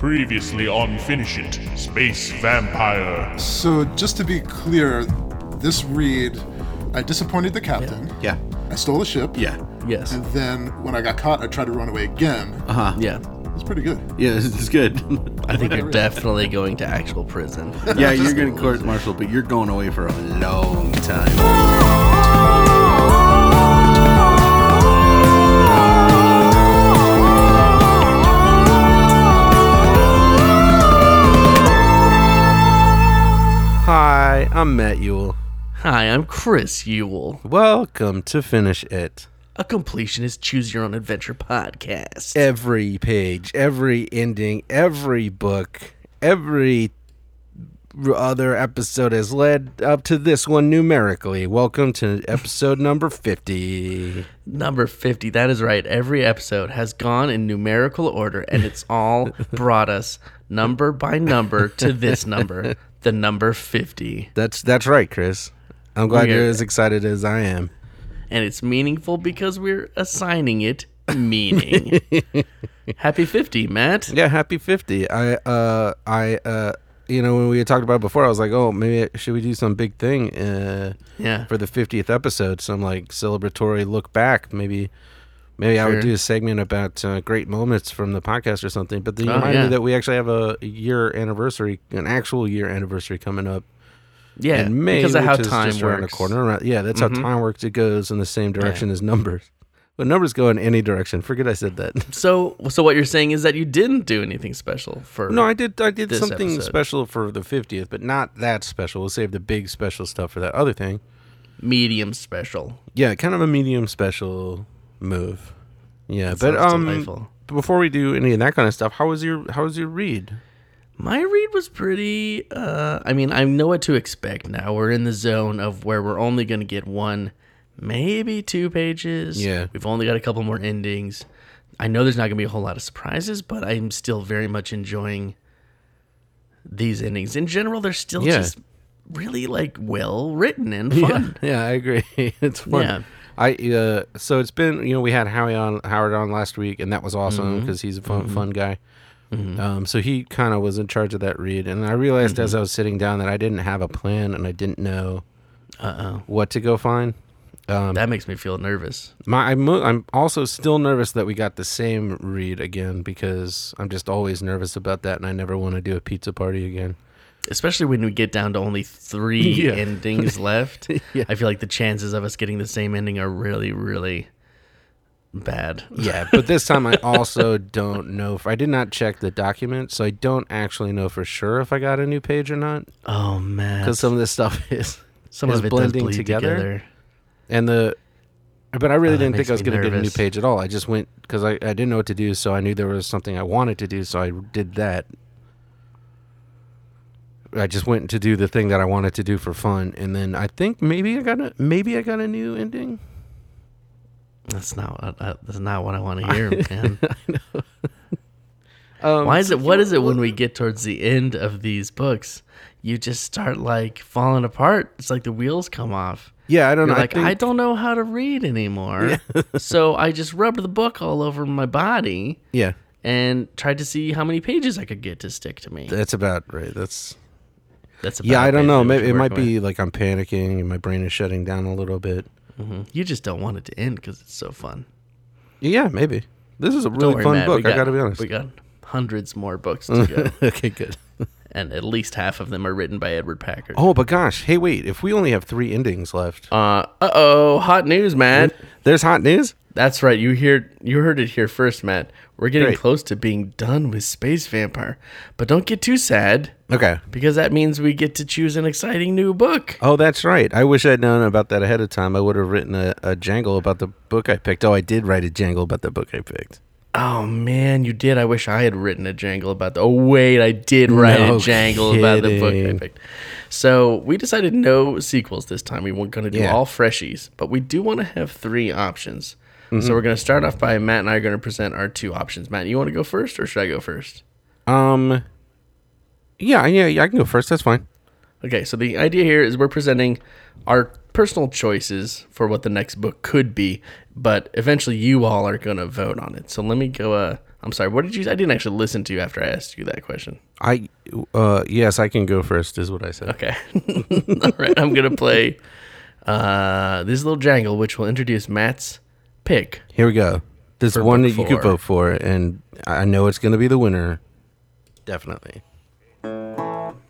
Previously on Finish It, Space Vampire. So, just to be clear, this read, I disappointed the captain. Yeah. I stole the ship. Yeah. Yes. And then when I got caught, I tried to run away again. Uh huh. Yeah. It's pretty good. Yeah, this is good. I think you're definitely going to actual prison. yeah, you're going to court martial, but you're going away for a long time. Hi, I'm Matt Yule. Hi, I'm Chris Yule. Welcome to Finish It. a completionist choose your own adventure podcast. Every page, every ending, every book, every other episode has led up to this one numerically. Welcome to episode number 50. Number 50, that is right. Every episode has gone in numerical order and it's all brought us number by number to this number, the number 50. That's that's right, Chris. I'm glad Okay. you're as excited as I am. And it's meaningful because we're assigning it meaning. Happy 50, Matt. Yeah, happy 50. I uh I uh you know when we had talked about it before, I was like, "Oh, maybe should we do some big thing uh Yeah. for the 50th episode, some like celebratory look back, maybe maybe I would do a segment about uh, great moments from the podcast or something." But then you Oh, reminded yeah. me that we actually have a year anniversary, an actual year anniversary coming up Yeah. in May, because of how time works. around the corner. Yeah, that's Mhm. how time works. It goes in the same direction as numbers. But numbers go in any direction. Forget I said that. So, so what you're saying is that you didn't do anything special for No, I did. I did this something episode. special for the fiftieth, but not that special. We'll save the big special stuff for that other thing. medium special. Yeah, kind of a medium special move. Yeah, That but um, delightful. before we do any of that kind of stuff, how was your how was your read? My read was pretty. Uh, I mean, I know what to expect now. We're in the zone of where we're only going to get one, maybe two pages. Yeah. We've only got a couple more endings. I know there's not going to be a whole lot of surprises, but I'm still very much enjoying these endings. In general, they're still Yeah. just really like well written and fun. yeah, I agree. it's fun. Yeah. I uh, so it's been you know we had Howie on Howard on last week and that was awesome Mm-hmm. because he's a fun fun guy. Um, so he kind of was in charge of that read, and I realized Mm-hmm. as I was sitting down that I didn't have a plan and I didn't know Uh oh. what to go find. Um, That makes me feel nervous. My, I'm, I'm also still nervous that we got the same read again because I'm just always nervous about that, and I never want to do a pizza party again. especially when we get down to only three Yeah. endings left. Yeah. I feel like the chances of us getting the same ending are really, really bad. Yeah, but this time I also don't know if I did not check the document, so I don't actually know for sure if I got a new page or not Oh man, because some of this stuff is some is of it blending does bleed together. together. And the. But I really that didn't think I was going to get a new page at all. I just went because I, I didn't know what to do, so I knew there was something I wanted to do, so I did that. I just went to do the thing that I wanted to do for fun, and then I think maybe I got a maybe I got a new ending. That's not what I, that's not what I want to hear, man. Um, Why is it? What is it when we get towards the end of these books? You just start like falling apart. It's like the wheels come off. Yeah, I don't You're know. like, I, I, don't know how to read anymore. so I just rubbed the book all over my body yeah, and tried to see how many pages I could get to stick to me. that's about right. That's That's yeah. I don't know. Maybe it might be like I'm panicking and my brain is shutting down a little bit. with. Mhm. You just don't want it to end because it's so fun. Yeah, maybe. This is a really worry, fun Matt, book. I gotta be honest. We got hundreds more books to go, okay, good. And at least half of them are written by Edward Packard. Oh, but gosh, hey, wait! If we only have three endings left, Uh oh, hot news, Matt. there's hot news. That's right. You hear you heard it here first, Matt. We're getting Great. close to being done with Space Vampire. But don't get too sad Okay. because that means we get to choose an exciting new book. Oh, that's right. I wish I'd known about that ahead of time. I would have written a, a jangle about the book I picked. Oh, I did write a jangle about the book I picked. Oh man, you did. I wish I had written a jangle about the. Oh wait, I did write No a jangle about the book I picked. So we decided no sequels this time. We weren't going to do Yeah. all freshies, but we do want to have three options. Mm-hmm. So we're going to start off by Matt and I are going to present our two options. Matt, you want to go first, or should I go first? Um, yeah, yeah, yeah. I can go first. That's fine. Okay, so the idea here is we're presenting our personal choices for what the next book could be, but eventually you all are going to vote on it. So let me go. Uh, I'm sorry. What did you? I didn't actually listen to you after I asked you that question. I uh yes, I can go first. Is what I said. Okay. All right. I'm gonna play uh, this little jangle, which will introduce Matt's pick. Here we go. This one that you could vote for, and I know it's going to be the winner. Definitely.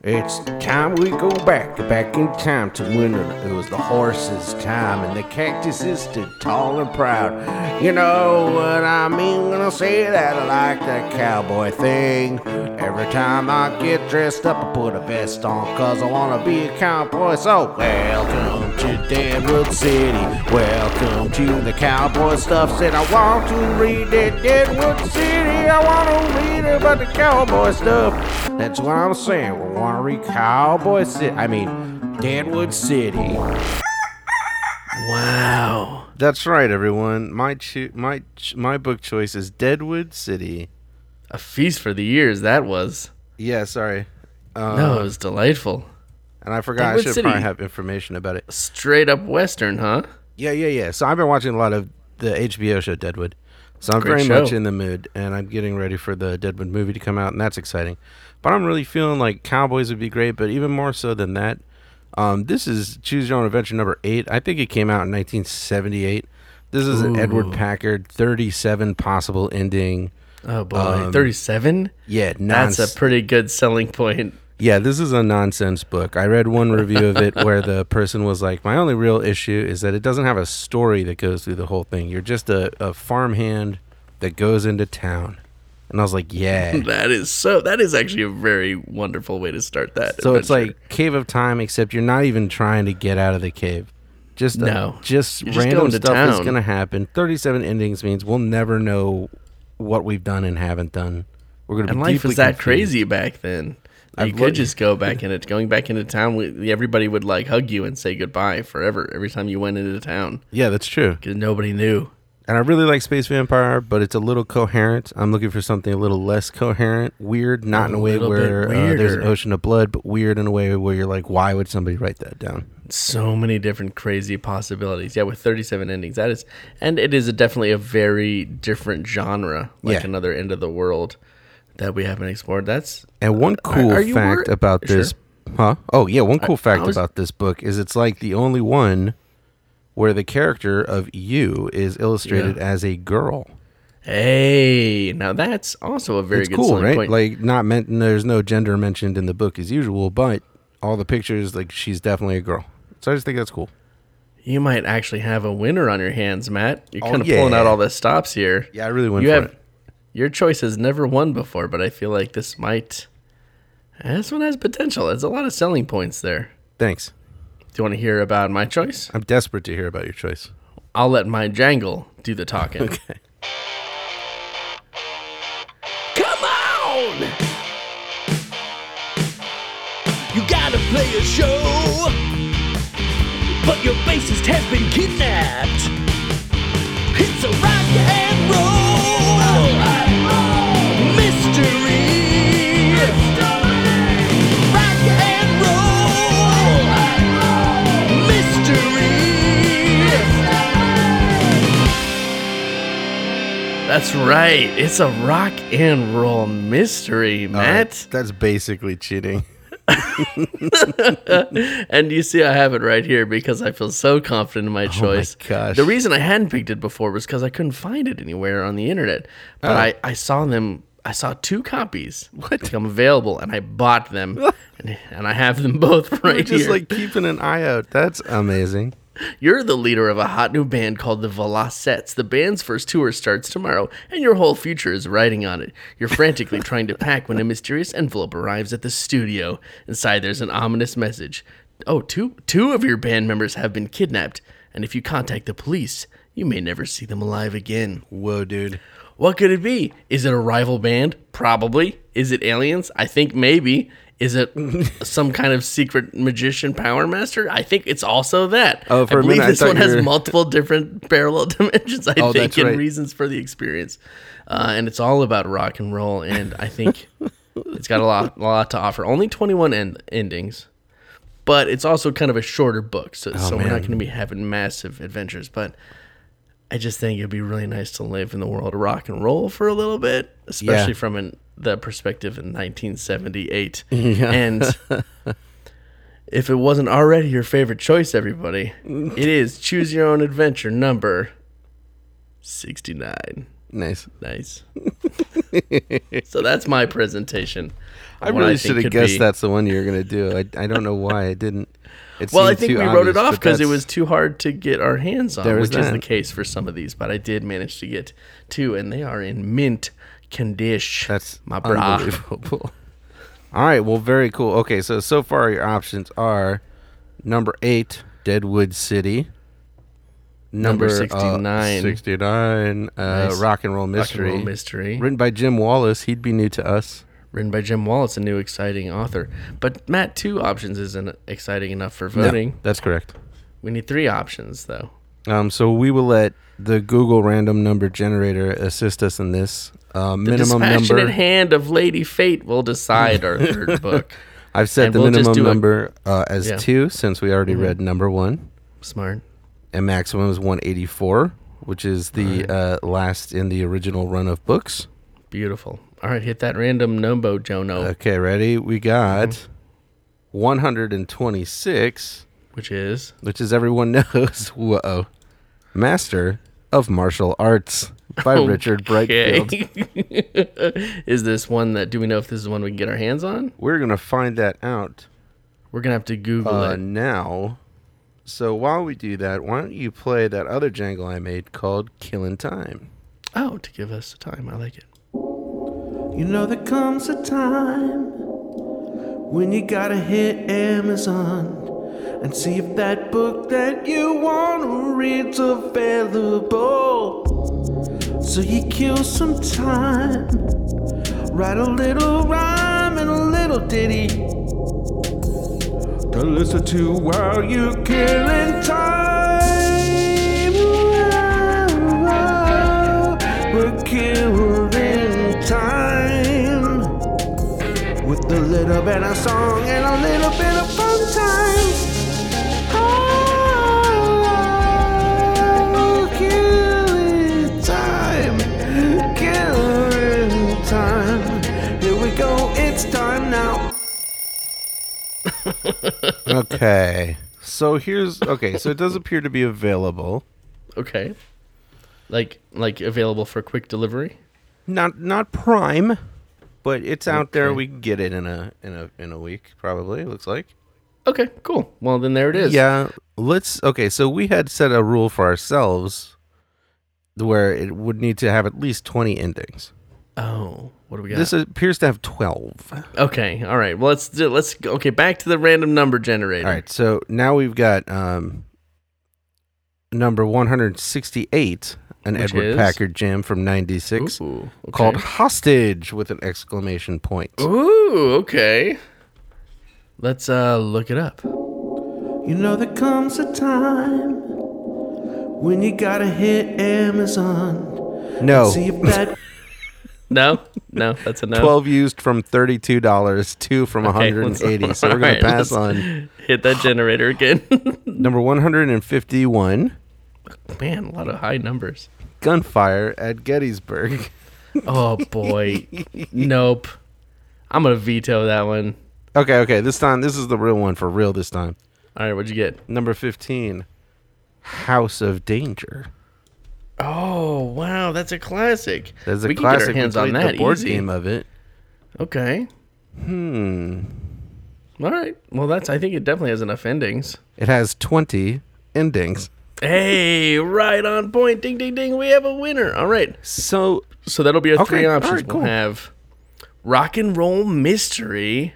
It's time we go back, back in time to when it was the horse's time and the cactuses stood tall and proud. You know what I mean when I say that I like that cowboy thing. Every time I get dressed up, I put a vest on cause I wanna be a cowboy. So, welcome to Deadwood City. Welcome to the cowboy stuff. Said I want to read that Deadwood City. I wanna read about the cowboy stuff. That's what I'm saying. We wanna read Cowboy City. I mean, Deadwood City. Wow. That's right, everyone. My cho- my ch- my book choice is Deadwood City. A feast for the ears, that was. Yeah, sorry. Uh, no, it was delightful. and I forgot Deadwood I should City. probably have information about it. Straight up Western, huh? Yeah, yeah, yeah. So I've been watching a lot of the HBO show Deadwood. So I'm Great very show. much in the mood, and I'm getting ready for the Deadwood movie to come out, and that's exciting. But I'm really feeling like Cowboys would be great, but even more so than that, um, this is Choose Your Own Adventure number eight. I think it came out in 1978. This is an Edward Packard 37 possible ending. Oh boy, Um, 37? Yeah, That's a pretty good selling point. Yeah, this is a nonsense book. I read one review of it where the person was like, "My only real issue is that it doesn't have a story that goes through the whole thing. You're just a, a farmhand that goes into town." And I was like, "Yeah." That is so. That is actually a very wonderful way to start that. so it's like Cave of Time, except you're not even trying to get out of the cave. Just uh, No. just You're just random going to stuff is gonna happen. Thirty-seven endings means we'll never know what we've done and haven't done. We're gonna and be life was that confused. crazy back then. You I've could looked- just go back in it. Going back into town, we- everybody would like hug you and say goodbye forever every time you went into town Yeah, that's true. because nobody knew. And I really like Space Vampire, but it's a little coherent. I'm looking for something a little less coherent, weird, not in A a way where uh, there's an ocean of blood, but weird in a way where you're like, why would somebody write that down? So many different crazy possibilities. Yeah, with 37 endings, that is, and it is a, definitely a very different genre, like Yeah. another end of the world that we haven't explored. That's And one cool are you fact wor- about Sure. this, huh? Oh yeah, one cool fact I was- about this book is it's like the only one where the character of you is illustrated Yeah. as a girl. hey, now that's also a very it's good cool, right? point. Like not meant. There's no gender mentioned in the book as usual, but all the pictures, like she's definitely a girl. So I just think that's cool. you might actually have a winner on your hands, Matt. You're Oh, kind of pulling out all the stops here. Yeah, I really went you for have it. Your choice has never won before, but I feel like this might. Eh, this one has potential. There's a lot of selling points there. Thanks. Do you want to hear about my choice? I'm desperate to hear about your choice. I'll let my jangle do the talking. Okay. Come on! You gotta play a show, but your bassist has been kidnapped. It's a rock That's right. It's a rock and roll mystery, Matt. That's basically cheating. And you see, I have it right here because I feel so confident in my choice. Oh my gosh. The reason I hadn't picked it before was because I couldn't find it anywhere on the internet. But Oh. I, I saw them. I saw two copies what? become available, and I bought them, and, and I have them both right just here. like keeping an eye out. That's amazing. You're the leader of a hot new band called the Velocettes. The band's first tour starts tomorrow, and your whole future is riding on it. You're frantically trying to pack when a mysterious envelope arrives at the studio. Inside, there's an ominous message. Oh, two two of your band members have been kidnapped, and if you contact the police, you may never see them alive again. Whoa, dude. What could it be? Is it a rival band? Probably. Is it aliens? I think maybe. Is it some kind of secret magician power master? I think it's also that. Oh, for I a believe minute, this one has multiple different parallel dimensions. I Oh, think and right. reasons for the experience, uh, and it's all about rock and roll. And I think it's got a lot, a lot to offer. Only twenty one end- endings, but it's also kind of a shorter book, so, so we're Oh, not going to be having massive adventures. But I just think it'd be really nice to live in the world of rock and roll for a little bit, especially Yeah. from an, the perspective in 1978. Yeah. And if it wasn't already your favorite choice, everybody, it is Choose Your Own Adventure number 69. Nice. Nice. so that's my presentation. I really should have guessed be- that's the one you were gonna do. I, I don't know why I didn't. It Well, I think we wrote it off because it was too hard to get our hands on, which is the case for some of these. But I did manage to get two, and they are in mint condition. That's my bra. unbelievable. All right, well, very cool. Okay, so so far your options are number eight, Deadwood City. Number uh, 69. 69, uh, Nice. Rock and Roll Rock and Roll mystery. Written by Jim Wallace. He'd be new to us. Written by Jim Wallace, a new exciting author. But Matt, two options isn't exciting enough for voting. That's correct. We need three options, though. Um, so we will let the Google random number generator assist us in this. Uh, The minimum dispassionate number. hand of Lady Fate will decide our third book. I've set and the we'll minimum do a- number uh, as Yeah. Mm-hmm. two since we already read number one. Smart. and maximum is 184, which is the uh, last in the original run of books. Beautiful. All right, hit that random number, Jono, Okay, ready? We got Mm-hmm. 126, which is which is everyone knows. Whoa, Master of Martial Arts by Richard Brightfield. Is this one that? Do we know if this is one we can get our hands on? We're gonna find that out We're gonna have to Google uh, it. now. So while we do that, why don't you play that other jangle I made called "Killing Time"? Oh, to give us time. I like it. You know there comes a time when you gotta hit Amazon and see if that book that you want to read's available. So you kill some time, write a little rhyme and a little ditty to listen to while you're killing time. Little bit of song and a little bit of fun time. Oh, killing time, killing time. Here we go, it's time now. Okay, so here's okay. So it does appear to be available. Okay. Like like available for quick delivery. Not not Prime, but it's out there. We can get it in a in a in a week probably. It looks like. Okay, cool. Well, then there it is. Yeah, let's. Okay, so we had set a rule for ourselves where it would need to have at least twenty endings. Oh, what do we got? This appears to have twelve. okay. All right. Well, let's do. Let's go- okay. Back to the random number generator. All right, so now we've got um number one hundred sixty-eight, an Which Edward is? Packard jam from '96 Ooh, okay. called "Hostage" with an exclamation point. Ooh. Okay. Let's uh look it up. You know there comes a time when you gotta hit Amazon. No, See if that No, no, that's a no. 12 used from $32, two from Okay, 180. So we're going alright, to pass on Hit that generator again. number 151, Man, a lot of high numbers. Gunfire at Gettysburg. Oh boy. nope. I'm gonna veto that one. Okay, okay, this time, this is the real one for real this time. All right, what'd you get? Number 15, House of Danger. Oh wow, that's a classic. That's a we can classic. Get our hands on that the board easy. game of it. Okay. Hmm. All right. Well, that's. I think it definitely has enough endings. It has 20 endings. Hey, right on point. Ding, ding, ding. We have a winner. All right. So, So that'll be our Okay, three options. right, cool. We'll have rock and roll mystery,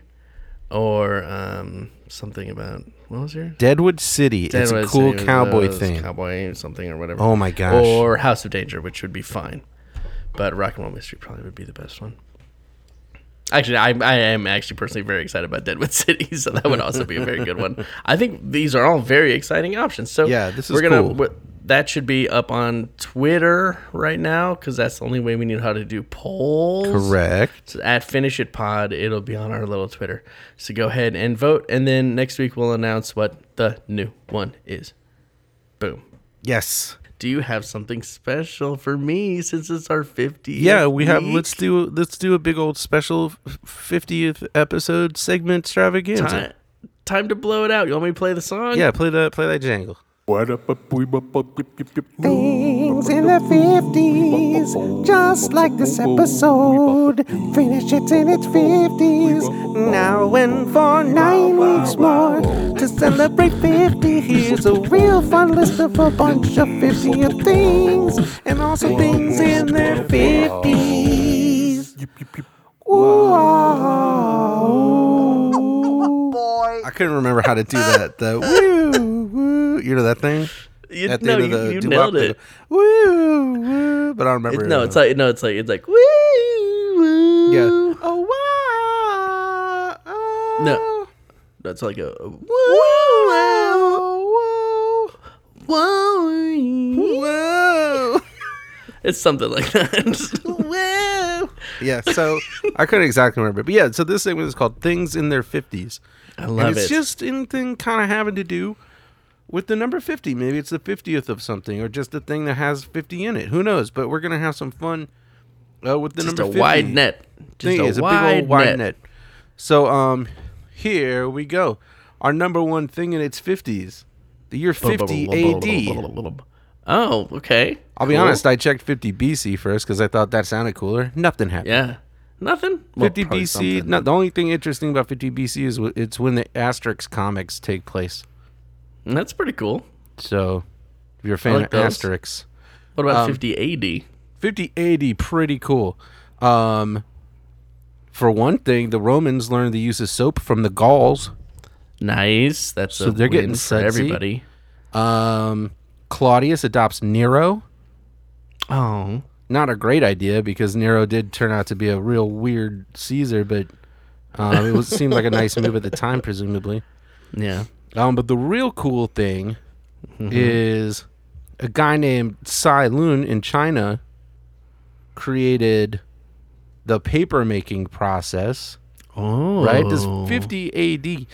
or um, something about what was your Deadwood City. it's a cool City, cowboy thing. cowboy something or whatever. Oh my gosh. Or House of Danger, which would be fine, but rock and roll mystery probably would be the best one. Actually, I, I am actually personally very excited about Deadwood City, so that would also be a very good one. I think these are all very exciting options. So Yeah, this is we're gonna cool. w- that should be up on Twitter right now because that's the only way we know how to do polls. Correct. So at Finish It Pod, it'll be on our little Twitter. So go ahead and vote, and then next week we'll announce what the new one is. Boom. Yes. Do you have something special for me since it's our 50th? Yeah, we have. week? Let's do. Let's do a big old special fiftieth episode segment extravaganza. time, time to blow it out. You want me to play the song? Yeah, play that. Play that jangle. Things in the 50s, just like this episode. Finish it in its 50s, now and for nine weeks more. To celebrate 50, here's a real fun list of a bunch of 50th things, and also things in their 50s. Ooh. Ah, I couldn't remember how to do that. The woo woo. You know that thing. You, At the no, end of the you doo-wop, nailed it. the Woo woo. But I don't It- remember. no, uh, it's like no, it's like it's like woo. woo. yeah. Oh wow. Oh. No. That's like a woo. Whoa. Whoa. It's something like that. Yeah, so I couldn't exactly remember. But yeah, so this segment is called Things in Their 50s. I and love it's it. just anything kind of having to do with the number 50. Maybe it's the 50th of something or just a thing that has 50 in it. Who knows? But we're going to have some fun uh, with the just number a 50. wide net. Just thing a is a big old wide net. net. So um here we go. Our number one thing in its 50s. The year 50 AD. Oh, okay. I'll be Cool. honest, I checked 50 BC first cuz I thought that sounded cooler. Nothing happened. Yeah. Nothing. Well, 50 probably BC. something. No, the only thing interesting about 50 BC is wh- it's when the Asterix comics take place. That's pretty cool. So, if you're a fan like of those. Asterix, What about Um, 50 AD? 50 AD, pretty cool. Um, for one thing, the Romans learned the use of soap from the Gauls. Nice. That's So a they're getting win for sudsy. everybody. Um, Claudius adopts Nero. Oh. Not a great idea because Nero did turn out to be a real weird Caesar, but um, it was seemed like a nice move at the time, presumably. Yeah. Um, but the real cool thing is a guy named Cai Lun in China created the paper making process. Oh. Right, this 50 AD.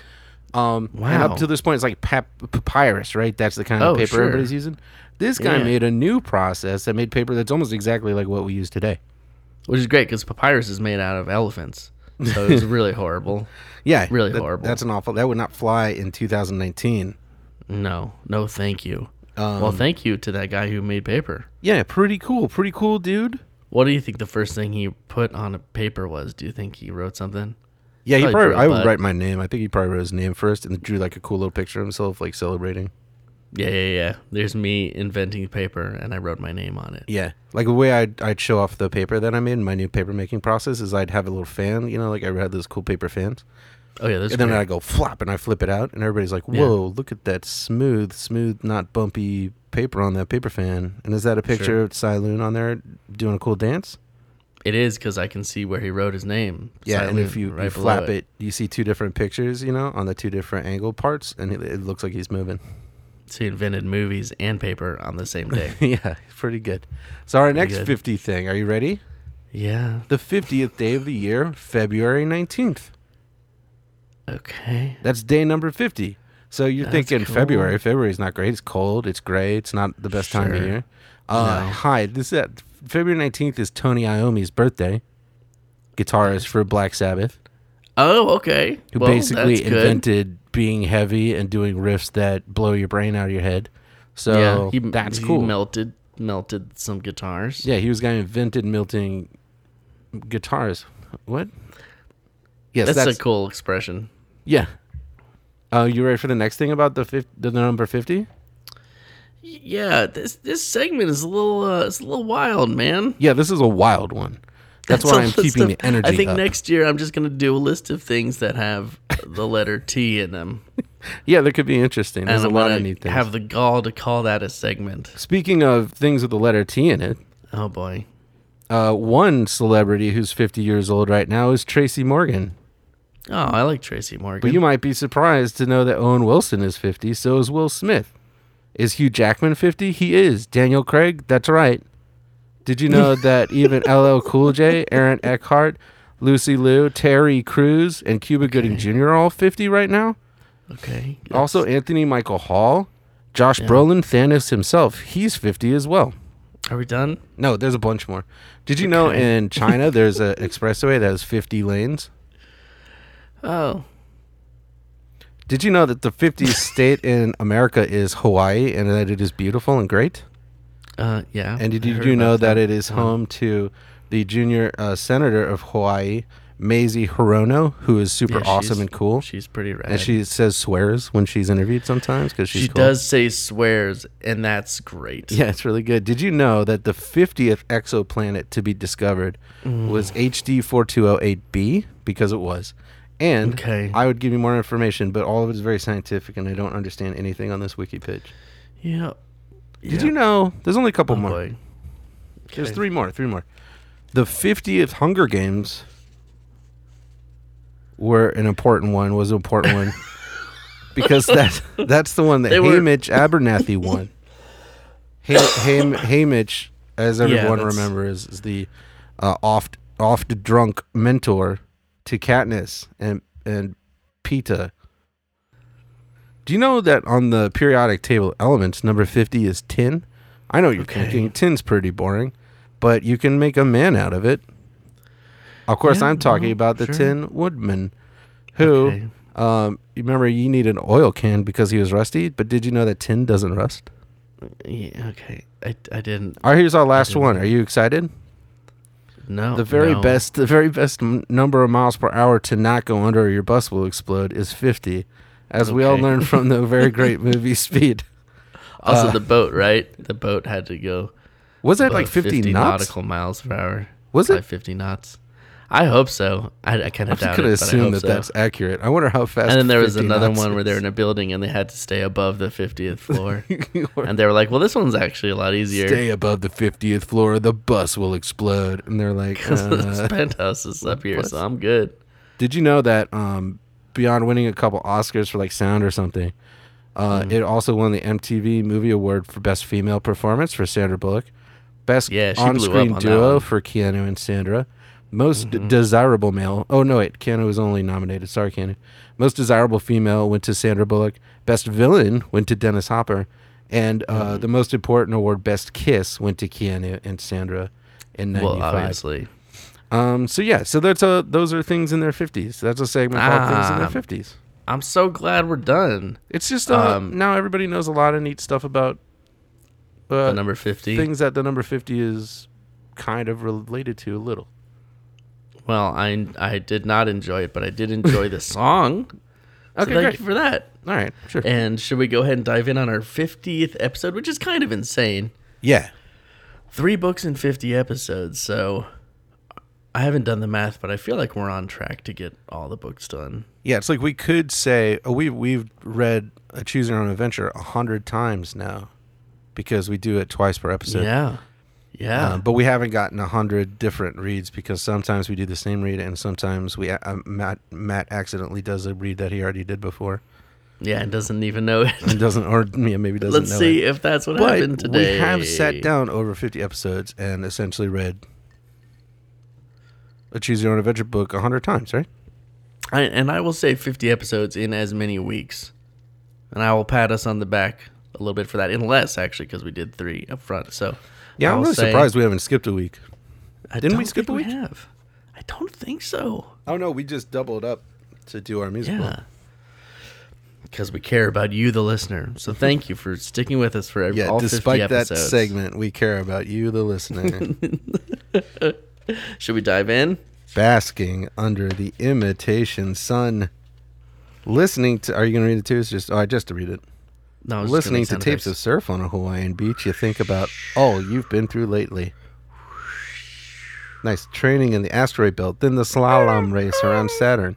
Um, and up to this point, it's like pap- papyrus, right? That's the kind of Oh, paper sure. everybody's using. This guy Yeah. made a new process that made paper that's almost exactly like what we use today. Which is great because papyrus is made out of elephants. So it's really horrible. Yeah, Really that- horrible. That's an awful. That would not fly in 2019. No, no, thank you. Um, well, thank you to that guy who made paper. Yeah, pretty cool. Pretty cool, dude. What do you think the first thing he put on a paper was? Do you think he wrote something? Yeah, he Probably probably. drew a I would butt. write my name. I think he probably wrote his name first and drew like a cool little picture of himself, like celebrating. Yeah, yeah, yeah. There's me inventing paper, and I wrote my name on it. Yeah, like the way I'd I'd show off the paper that I made in my new paper making process is I'd have a little fan, you know, like I had those cool paper fans, Oh yeah, and then great. I go flop and I flip it out, and everybody's like, Yeah. "Whoa, look at that smooth, smooth, not bumpy paper on that paper fan." And is that a picture Sure. of Cai Lun on there doing a cool dance? It is because I can see where he wrote his name. Yeah, and if you, you right below flap it. you see two different pictures, you know, on the two different angle parts, and it, it looks like he's moving. So he invented movies and paper on the same day. yeah, pretty good. So our next good. 50 thing, are you ready? yeah. The 50th day of the year, February 19th. Okay. That's day number 50. So you're That's thinking cool. February. February's not great. It's cold. It's gray. It's not the best time of year. Uh, No. Hi, this is February 19th is Tony Iommi's birthday. Guitarist for Black Sabbath, Oh, okay. who Well, basically that's good. invented being heavy and doing riffs that blow your brain out of your head. So yeah, he, that's he cool. melted melted some guitars. Yeah, he was guy invented melting guitars. What? Yes, that's, that's, a cool expression. yeah. Uh, you ready for the next thing about the the number fifty? Yeah, this this segment is a little uh, it's a little wild, man. Yeah, this is a wild one. That's, a why I'm keeping of- the energy I think up. next year I'm just gonna do a list of things that have the letter T in them, yeah, that could be interesting. There's and a I'm lot gonna of neat things. have the gall to call that a segment. Speaking of things with the letter T in it, Oh boy, uh, one celebrity who's 50 years old right now is Tracy Morgan. oh I like Tracy Morgan. But you might be surprised to know that Owen Wilson is 50. So is Will Smith. Is Hugh Jackman 50? He is. Daniel Craig? That's right. Did you know that even LL Cool J, Aaron Eckhart, Lucy Liu, Terry Crews, and Cuba Gooding Jr. are all 50 right now? okay. Also, Anthony Michael Hall, Josh Brolin, Thanos himself, he's 50 as well. Are we done? No, there's a bunch more. Did you know in China there's an expressway that has 50 lanes? Oh, Did you know that the 50th state in America is Hawaii and that it is beautiful and great? uh, yeah. And did I you, know about that it is home to the junior uh, senator of Hawaii, Mazie Hirono, who is super Yeah, awesome and cool. She's pretty rad. and she says swears when she's interviewed sometimes because she's she cool. does say swears, and that's great. Yeah, it's really good. Did you know that the 50th exoplanet to be discovered Mm. was HD 4208b? Because it was. And Okay. I would give you more information, but all of it is very scientific, and I don't understand anything on this wiki page. Yeah. Did you know? There's only a couple Oh more. boy. There's three more. Three more. The 50th Hunger Games were an important one. Was an important one because that that's the one that They were- Hamish Abernathy won. Ha- Ham- Hamish, as everyone that's- remembers, is the uh, oft oft drunk mentor to Katniss and and Peeta. Do you know that on the periodic table elements, number fifty is tin? I know you're Okay. thinking tin's pretty boring, but you can make a man out of it. Of course, Yeah, I'm talking well, about the sure. Tin Woodman, who, Okay. um, you remember, you need an oil can because he was rusty. But did you know that tin doesn't rust? Yeah, okay. I, I didn't. All right, here's our last one. Are you excited? No. The very no. best, the very best m- number of miles per hour to not go under or your bus will explode is 50, as we all learned from the very great movie Speed. Also, uh, the boat, right? The boat had to go. Was that like above 50, knots? nautical miles per hour. Was it? 50 knots. I hope so. I, I kind of doubt it, but I assume hope that so. that's accurate. I wonder how fast. and then there was another one where they were is. in a building and they had to stay above the 50th floor. and they were like, well, this one's actually a lot easier. Stay above the 50th floor, the bus will explode. And they're like, Because uh, the penthouse is up here, so I'm good. Did you know that um, beyond winning a couple Oscars for like sound or something, uh, Mm-hmm. it also won the MTV Movie Award for Best Female Performance for Sandra Bullock, Best Yeah, she blew up On-Screen on Duo. Mm-hmm. for Keanu and Sandra, Most d- Desirable Male. Oh no, wait, Keanu was only nominated. Sorry, Keanu. Most Desirable Female went to Sandra Bullock. Best Villain went to Dennis Hopper, and uh, Mm-hmm. the most important award, Best Kiss, went to Keanu and Sandra in '95. Well, obviously. Um, so yeah, so that's a those are things in their fifties. That's a segment called things in their Ah. fifties. I'm so glad we're done. It's just uh, Um, now everybody knows a lot of neat stuff about uh, The number 50. things that the number fifty is kind of related to a little. Well, I I did not enjoy it, but I did enjoy the song. So Okay, thank great. you for that. All right, sure. And should we go ahead and dive in on our 50th episode, which is kind of insane? yeah, Three books in 50 episodes. So I haven't done the math, but I feel like we're on track to get all the books done. yeah. It's like we could say oh, we we've read a Choose Your Own Adventure a hundred times now because we do it twice per episode. yeah. Yeah. Uh, but we haven't gotten a hundred different reads because sometimes we do the same read and sometimes we uh, Matt Matt accidentally does a read that he already did before yeah, and doesn't even know it. and doesn't or yeah, maybe doesn't Let's see it. if that's what But happened today. we have sat down over 50 episodes and essentially read a Choose Your Own Adventure book a hundred times, right? I, and I will say 50 episodes in as many weeks. And I will pat us on the back a little bit for that, in less actually, because we did three up front. So Yeah, I'm really say- surprised we haven't skipped a week. I Didn't we skip a week? have. I don't think so. Oh no, we just doubled up to do our musical. Yeah. Because we care about you, the listener. So thank you for sticking with us for every, Yeah, all despite 50 that segment, we care about you, the listener, Should we dive in? basking under the imitation sun, listening to. Are you going to read it too? It's just. Oh, I just to read it. No, I was just gonna listening to sound tapes of surf on a Hawaiian beach, you think about all you've been through lately. Nice training in the asteroid belt, then the slalom race around Saturn,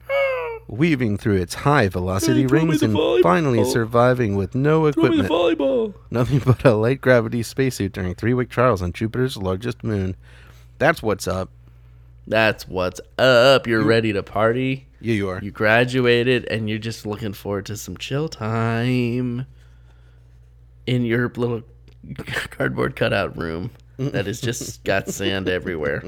weaving through its high velocity throw rings the and finally surviving with no equipment. volleyball. Nothing but a light gravity spacesuit during three week trials on Jupiter's largest moon. That's what's up. That's what's up. You're ready to party. Yeah, you are. You graduated and you're just looking forward to some chill time in your little cardboard cutout room that has just got sand everywhere.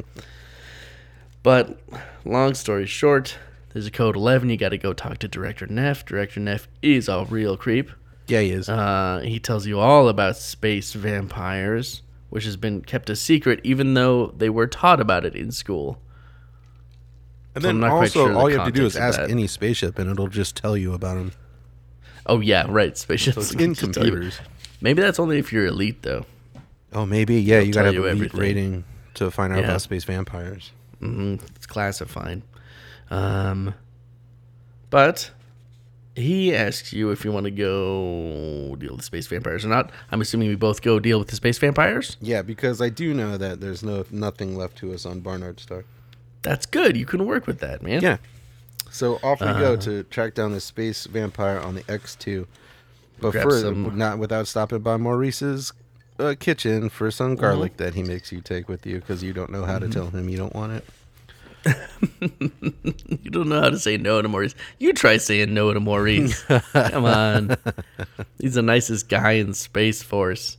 But long story short, there's a code 11. You got to go talk to Director Neff. Director Neff is a real creep. Yeah, he is. Uh, he tells you all about space vampires, which has been kept a secret, even though they were taught about it in school. and so then also, sure the all you have to do is ask that. any spaceship, and it'll just tell you about them. Oh yeah, right. Spaceships. So in Just tell you- computers. Maybe that's only if you're elite, though. Oh, maybe. Yeah, you gotta have you a elite everything. rating to find out Yeah. about space vampires. hmm It's classified. Um, but he asks you if you want to go deal with the space vampires or not. I'm assuming we both go deal with the space vampires. Yeah, because I do know that there's no nothing left to us on Barnard Star. That's good. You can work with that, man. Yeah. So off we Uh-huh. go to track down the space vampire on the X2. But first, some- not without stopping by Maurice's uh, kitchen for some Mm-hmm. garlic that he makes you take with you because you don't know how to tell him you don't want it. You don't know how to say no to Maurice. You try saying no to Maurice. Come on. He's the nicest guy in Space Force.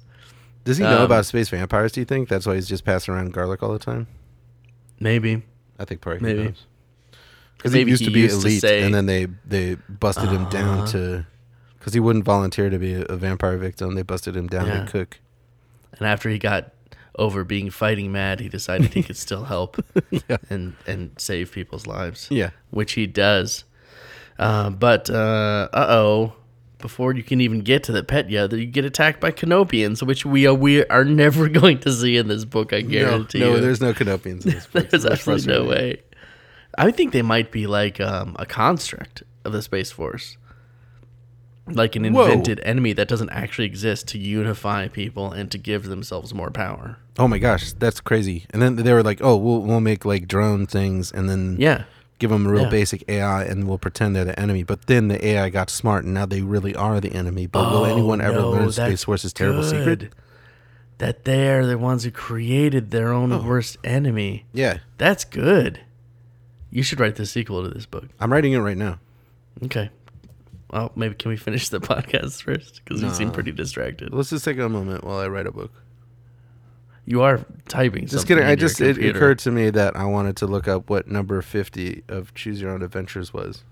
Does he know Um, about space vampires? Do you think that's why he's just passing around garlic all the time? Maybe. I think probably Maybe. he knows. Because he Maybe used he to be used to elite, say- and then they they busted him down Uh-huh. to because he wouldn't volunteer to be a, a vampire victim. They busted him down Yeah. to cook. And after he got over being fighting mad, he decided he could still help and and save people's lives. Yeah. which he does. Uh, but uh oh, before you can even get to the pet yet, you get attacked by Canopians, which we are we are never going to see in this book. I No, guarantee no, you. there's no Canopians in this book. There's That's absolutely no way. I think they might be like um, a construct of the Space Force. Like an Whoa. invented enemy that doesn't actually exist to unify people and to give themselves more power. Oh my gosh, that's crazy. And then they were like, "Oh, we'll we'll make like drone things, and then Yeah. give them a real Yeah. basic AI, and we'll pretend they're the enemy." But then the AI got smart, and now they really are the enemy. But will Oh, anyone ever no, learn Space Force's terrible secret? That they're the ones who created their own Oh. worst enemy. Yeah, That's good. You should write the sequel to this book. I'm writing it right now. Okay. Well, maybe can we finish the podcast first? Because you seem Nah. pretty distracted. Let's just take a moment while I write a book. You are typing. Just something kidding. in I your just it computer. occurred to me that I wanted to look up what number 50 of Choose Your Own Adventures was.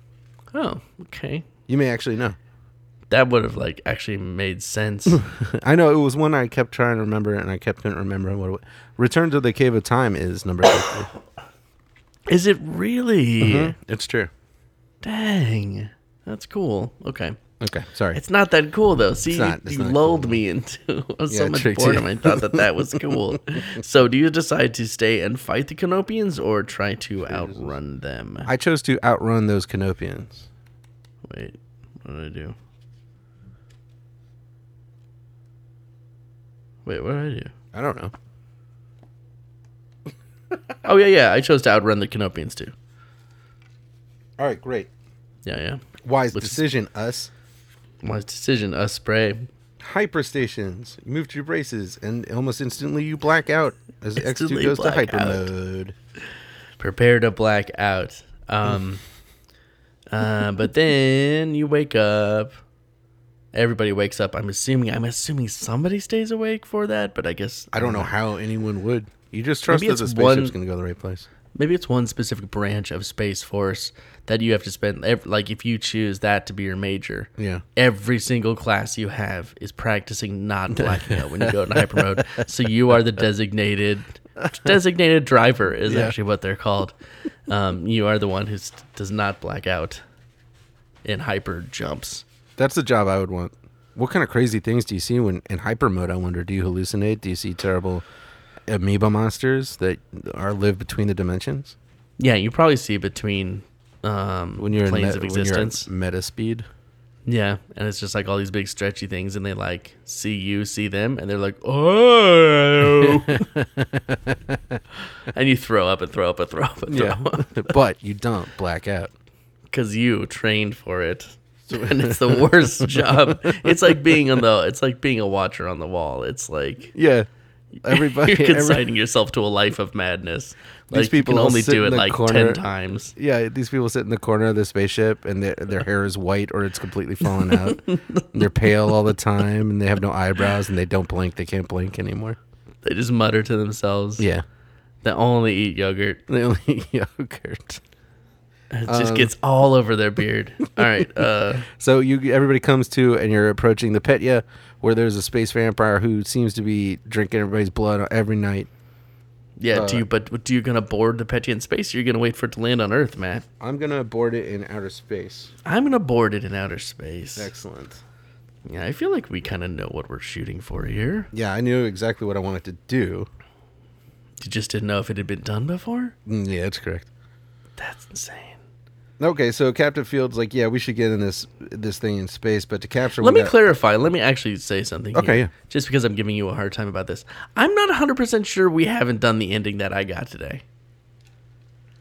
Oh, okay. You may actually know. That would have like actually made sense. I know it was one I kept trying to remember, and I kept couldn't remember what it was. Return to the Cave of Time is number 50. Is it really? Mm-hmm, it's true. Dang, that's cool. Okay. Okay, sorry. It's not that cool though. See, not- you, it's you lulled cool. me into Yeah, so much you. boredom. I thought that that was cool. so, do you decide to stay and fight the Canopians or try to outrun them? I chose to outrun those Canopians. Wait, what did I do? Wait, what did I do? I don't know. Oh yeah, yeah. I chose to outrun the Canopians too. All right, great. Yeah, yeah. Wise Let's- decision, us. Wise decision. Us spray. Hyperstations. You move to your braces, and almost instantly you black out as X2 goes to hyper out. mode. prepare to black out. Um, uh, but then you wake up. Everybody wakes up. I'm assuming. I'm assuming somebody stays awake for that. But I guess I don't know how anyone would. You just trust that the spaceship's going to go the right place. Maybe it's one specific branch of Space Force that you have to spend. ev- Like if you choose that to be your major, Yeah. every single class you have is practicing not blacking out when you go into hyper mode. So you are the designated designated driver is Yeah. actually what they're called. Um, you are the one who does not black out in hyper jumps. That's the job I would want. What kind of crazy things do you see when in hyper mode? I wonder. Do you hallucinate? Do you see terrible amoeba monsters that are live between the dimensions? Yeah, you probably see between um, When you're planes in of met- when you're at existence. meta speed. Yeah, and it's just like all these big stretchy things, and they like see you, see them, and they're like, oh, and you throw up and throw up and throw up and throw Yeah, up but you don't black out. because you trained for it, and it's the worst job. It's like being on the, it's like being a watcher on the wall. It's like Yeah, everybody. you're every- consigning yourself to a life of madness. These Like you people can only do it the like corner. ten times. yeah, these people sit in the corner of the spaceship, and their their hair is white or it's completely fallen out. they're pale all the time, and they have no eyebrows, and they don't blink. They can't blink anymore. They just mutter to themselves. Yeah, They only eat yogurt. they only eat yogurt. It just gets all over their beard. All right. Uh, So you everybody comes to and you're approaching the Petya where there's a space vampire who seems to be drinking everybody's blood every night. yeah. do you? But do you gonna board the Petya in space? Or you're gonna wait for it to land on Earth, Matt? I'm gonna board it in outer space. I'm gonna board it in outer space. Excellent. Yeah, I feel like we kind of know what we're shooting for here. Yeah, I knew exactly what I wanted to do. You just didn't know if it had been done before. Mm, yeah, that's correct. That's insane. Okay, so Captain Field's like, yeah, we should get in this this thing in space, but to capture. Let me got- clarify. Let me actually say something. Okay, yeah. Just because I'm giving you a hard time about this, I'm not 100 percent sure we haven't done the ending that I got today.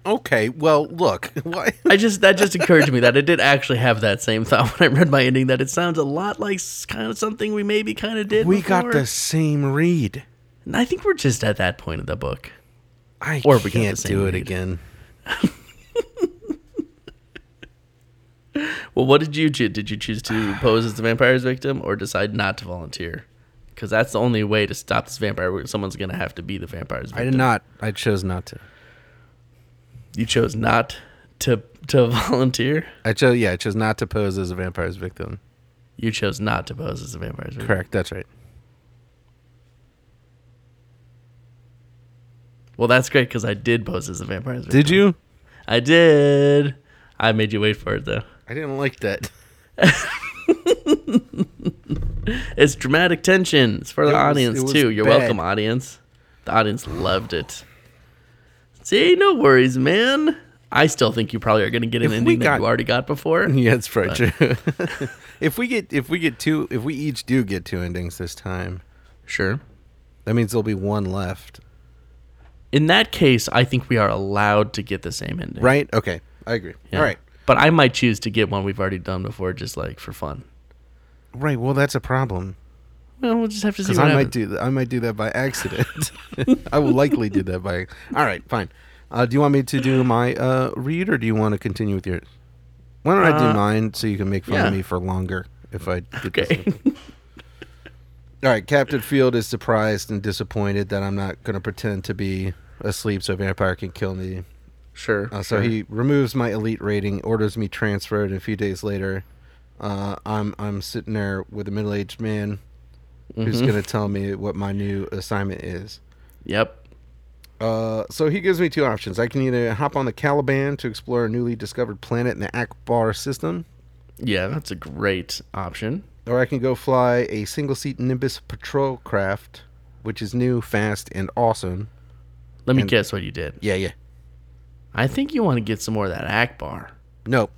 Okay, well, look, why? I just that just encouraged me that I did actually have that same thought when I read my ending. That it sounds a lot like kind of something we maybe kind of did. we got the same read. And I think we're just at that point of the book. I Or we can't do it read. again. Well, what did you choose? Did you choose to pose as the vampire's victim or decide not to volunteer? Because that's the only way to stop this vampire. Someone's gonna have to be the vampire's victim. I did not. I chose not to. You chose not to to volunteer. I chose. Yeah, I chose not to pose as a vampire's victim. You chose not to pose as a vampire's victim. Correct. That's right. Well, that's great because I did pose as a vampire's victim. Did you? I did. I made you wait for it though. I didn't like that. It's dramatic tension. It's for the It audience was too. You're bad. welcome, audience. The audience loved it. See, no worries, man. I still think you probably are going to get an If ending that you already got before. yeah, it's probably true. if we get if we get two if we each do get two endings this time, Sure. that means there'll be one left. In that case, I think we are allowed to get the same ending. Right? Okay. I agree. Yeah. All right. But I might choose to get one we've already done before, just like for fun. Right. Well, that's a problem Well, we'll just have to see what I might happens. do that. I might do that by accident. I will likely do that by. All right. Fine. Uh, do you want me to do my uh, read, or do you want to continue with yours? Why don't I do Uh, mine so you can make fun yeah. of me for longer if I Okay. All right, Captain Field is surprised and disappointed that I'm not going to pretend to be asleep so a vampire can kill me. Sure. Uh, so sure. he removes my elite rating, orders me transferred, and a few days later, uh, I'm I'm sitting there with a middle aged man who's Mhm. going to tell me what my new assignment is. Yep. Uh, so he gives me two options. I can either hop on the Caliban to explore a newly discovered planet in the Akbar system, Yeah, that's a great option. or I can go fly a single seat Nimbus patrol craft, which is new, fast, and awesome. Let me And- guess what you did. Yeah, yeah. I think you want to get some more of that Akbar. Nope.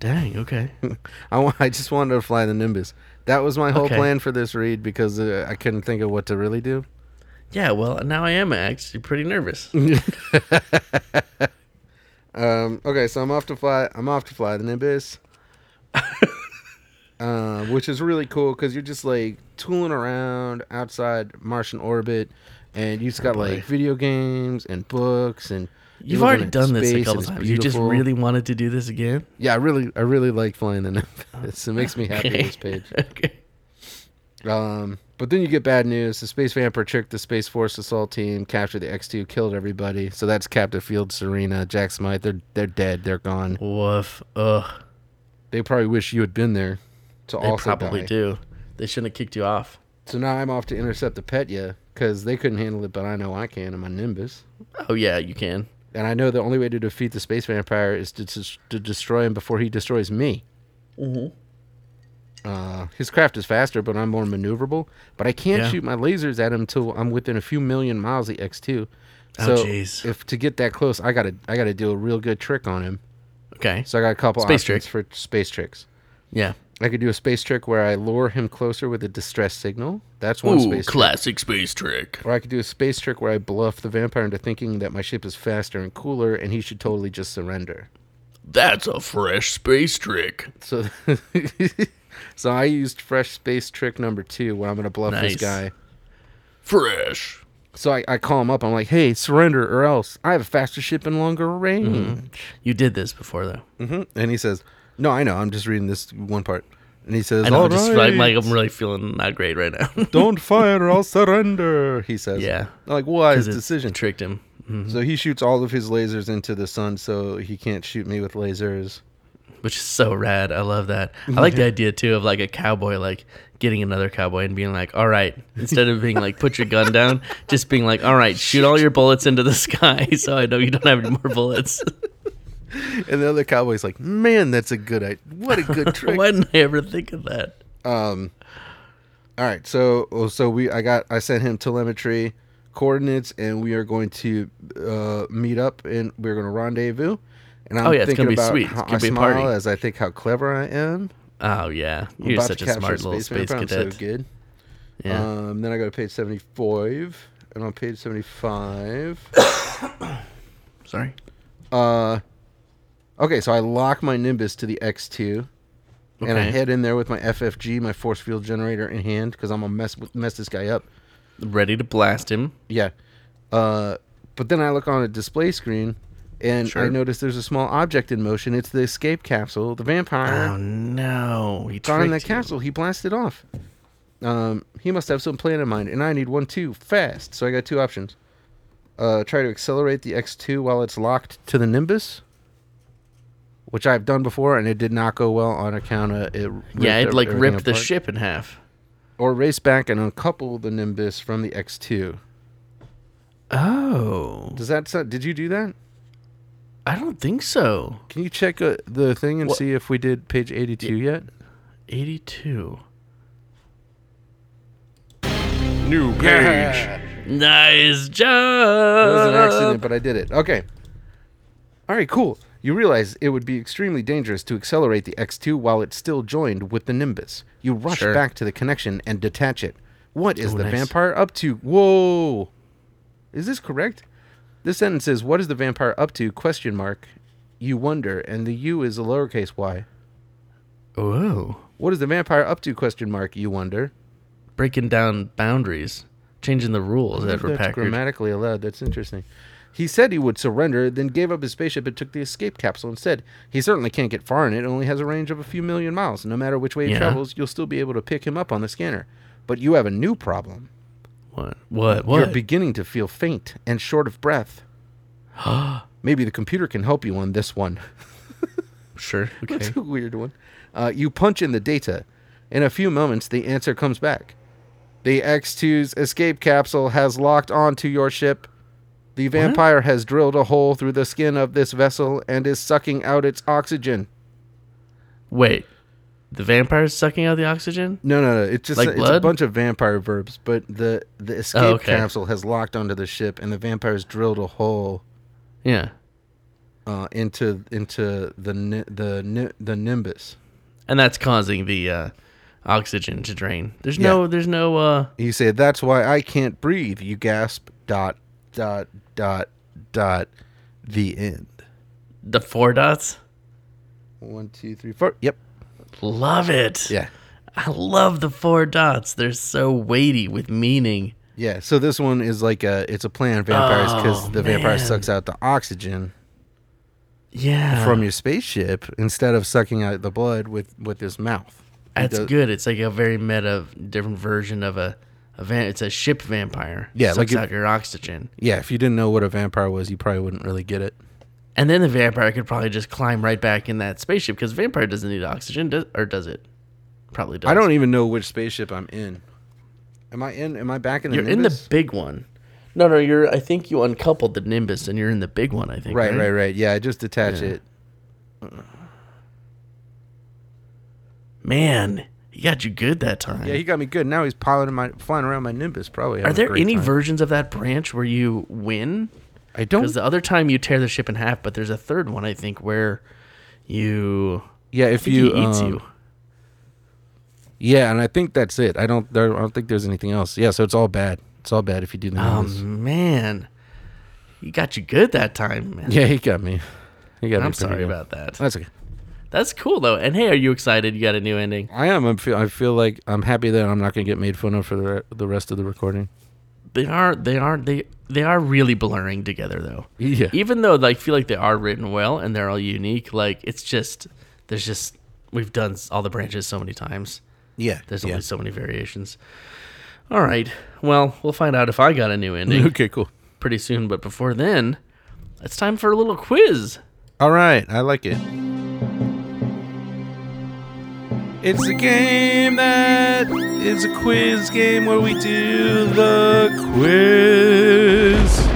Dang. Okay. I, wa- I just wanted to fly the Nimbus. That was my whole Okay. plan for this read because uh, I couldn't think of what to really do. Yeah. Well, now I am actually pretty nervous. Um, okay, so I'm off to fly. I'm off to fly the Nimbus, uh, which is really cool because you're just like tooling around outside Martian orbit, and you just got Oh, boy. like video games and books, and You've already done this a couple times. You just really wanted to do this again. yeah, I really, I really like flying the Nimbus. It makes me happy. Okay. This page. okay. Um, but then you get bad news. The Space Vampire tricked the Space Force assault team, captured the X2, killed everybody. So that's Captain Field, Serena, Jack Smythe. They're they're dead. They're gone. Woof. Ugh. They probably wish you had been there to They also probably die. do. They shouldn't have kicked you off. So now I'm off to intercept the Petya because they couldn't handle it, but I know I can in my Nimbus. Oh yeah, you can. And I know the only way to defeat the Space Vampire is to, to, destroy him before he destroys me. Mm-hmm. Uh, his craft is faster, but I'm more maneuverable. But I can't Yeah. shoot my lasers at him until I'm within a few million miles of X2. Oh, So jeez. if to get that close, I gotta I gotta do a real good trick on him. Okay. So I got a couple Space options for space tricks. Yeah. I could do a space trick where I lure him closer with a distress signal. That's one space trick. classic space trick. Or I could do a space trick where I bluff the vampire into thinking that my ship is faster and cooler, and he should totally just surrender. That's a fresh space trick. So, so I used fresh space trick number two when I'm gonna bluff Nice. this guy. Fresh. So I, I call him up. I'm like, "Hey, surrender or else I have a faster ship and longer range." You did this before though. Mm-hmm. And he says, "No, I know. I'm just reading this one part." And he says, I know. "All I'm just right, like, I'm really feeling not great right now. don't fire or I'll surrender." He says, Yeah. Like wise decision. Tricked him. Mm-hmm. So he shoots all of his lasers into the sun, so he can't shoot me with lasers. which is so rad. I love that. I mm-hmm. like the idea too of like a cowboy like getting another cowboy and being like, "All right," instead of being like, "Put your gun down," just being like, "All right, shoot all your bullets into the sky, so I know you don't have any more bullets." And the other cowboy's like, "Man, that's a good idea. What a good trick." Why didn't I ever think of that? Um, all right, so oh, so we I got I sent him telemetry coordinates, and we are going to uh, meet up and we're going to rendezvous. And I'm Oh, yeah, it's thinking gonna be about sweet. It's how gonna I be a smile party. as I think how clever I am. Oh yeah, I'm you're such a smart little space space. I'm cadet. so good. Yeah. Um, then I go to page seventy-five, and on page seventy-five, Sorry. uh, okay, so I lock my Nimbus to the X2. And I head in there with my FFG, my force field generator in hand, because I'm gonna mess mess this guy up. Ready to blast him. Yeah. Uh, but then I look on a display screen and I notice there's a small object in motion. It's the escape capsule. The vampire Oh no, he got in that capsule. He blasted off. Um, he must have some plan in mind, and I need one too, fast. So I got two options. Uh, try to accelerate the X2 while it's locked to the Nimbus, which I've done before, and it did not go well on account of it. Yeah, ripped it like everything ripped the ship in half. Or race back and uncouple the Nimbus from the X2. Oh, Does that? sound- Did you do that? I don't think so. Can you check uh, the thing and What- see if we did page 82 yet? Eighty-two. New page. Nice job. It was an accident, but I did it. Okay. All right, cool. You realize it would be extremely dangerous to accelerate the X2 while it's still joined with the Nimbus. You rush Sure. back to the connection and detach it. What is Ooh, the nice. vampire up to? Whoa. Is this correct? This sentence is what is the vampire up to? Question mark. You wonder, and the U is a lowercase y. Whoa. What is the vampire up to? Question mark. You wonder. Breaking down boundaries, changing the rules, Edward that's Packard. grammatically allowed. That's interesting. He said he would surrender, then gave up his spaceship and took the escape capsule instead. He certainly can't get far in it. It only has a range of a few million miles. No matter which way he Yeah. travels, you'll still be able to pick him up on the scanner. But you have a new problem. What? What? What? You're beginning to feel faint and short of breath. Maybe the computer can help you on this one. sure. Okay. That's a weird one. Uh, you punch in the data. In a few moments, the answer comes back. The X2's escape capsule has locked onto your ship. The vampire has drilled a hole through the skin of this vessel and is sucking out its oxygen. Wait. The vampire's sucking out the oxygen? No, no, no. It's just Like a, it's a bunch of vampire verbs, but the the escape Oh, okay. capsule has locked onto the ship, and the vampire's drilled a hole Yeah. uh, into into the the the nimbus. And that's causing the uh, oxygen to drain. There's no. There's no. uh You say that's why I can't breathe. You gasp. Dot dot dot dot. The end. The four dots. One, two, three, four. Yep. Love it. Yeah. I love the four dots. They're so weighty with meaning. Yeah. So this one is like a it's a play on vampires because Oh, the vampire sucks out the oxygen Yeah. from your spaceship instead of sucking out the blood with with his mouth. He That's does- good. It's like a very meta, different version of a. a van- it's a ship vampire. Yeah, sucks like if- out your oxygen, Yeah. If you didn't know what a vampire was, you probably wouldn't really get it. and then the vampire could probably just climb right back in that spaceship because vampire doesn't need oxygen, does, or does it? Probably does. I don't even know which spaceship I'm in. Am I in? Am I back in the You're in the big one. No, no, you're. I think you uncoupled the Nimbus, and you're in the big one. I think. right, right, right, right. Yeah. I just detach Yeah. it. Man, he got you good that time. Yeah, he got me good. Now he's piloting my flying around my Nimbus. Probably. Are there any time. versions of that branch where you win? I don't. Because the other time you tear the ship in half, but there's a third one I think where you Yeah, if you he eats um, you. Yeah, and I think that's it. I don't. There, I don't think there's anything else. Yeah, so it's all bad. It's all bad if you do the Oh Nimbus. man, he got you good that time, man. Yeah, he got me. He got me. I'm pretty sorry good. about that. That's okay. That's cool though. And hey, are you excited? You got a new ending. I am. I feel. I feel like I'm happy that I'm not gonna get made fun of for the re- the rest of the recording. They are. They are. They they are really blurring together though. Yeah. Even though like feel like they are written well and they're all unique. Like it's just there's just we've done all the branches so many times. Yeah. There's yeah. only so many variations. All right. Well, we'll find out if I got a new ending. okay. Cool. pretty soon, but before then, it's time for a little quiz. All right, I like it. It's a game that is a quiz game where we do the quiz.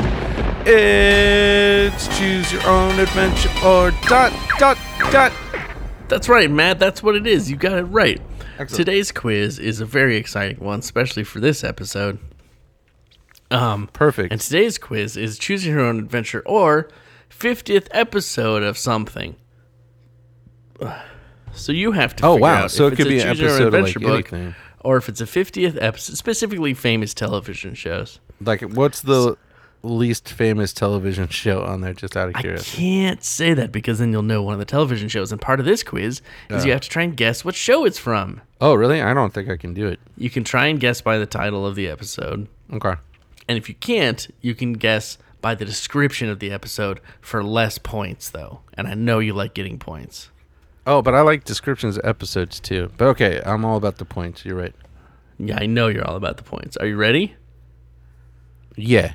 It's choose your own adventure or dot dot dot. That's right, Matt. That's what it is. You got it right. Excellent. Today's quiz is a very exciting one, especially for this episode. Um, Perfect. and today's quiz is choose your own adventure or 50th episode of something. So you have to. Oh, wow. So it could be an episode of, like, book anything. or if it's a 50th episode, specifically famous television shows. like, what's the least famous television show on there? Just out of curiosity, I can't say that because then you'll know one of the television shows. And part of this quiz is you oh. have to try and guess what show it's from. Oh, really? I don't think I can do it. You can try and guess by the title of the episode. Okay. And if you can't, you can guess by the description of the episode for less points, though. And I know you like getting points. Oh, but I like descriptions of episodes too. But okay, I'm all about the points. You're right. Yeah, I know you're all about the points. Are you ready? Yeah.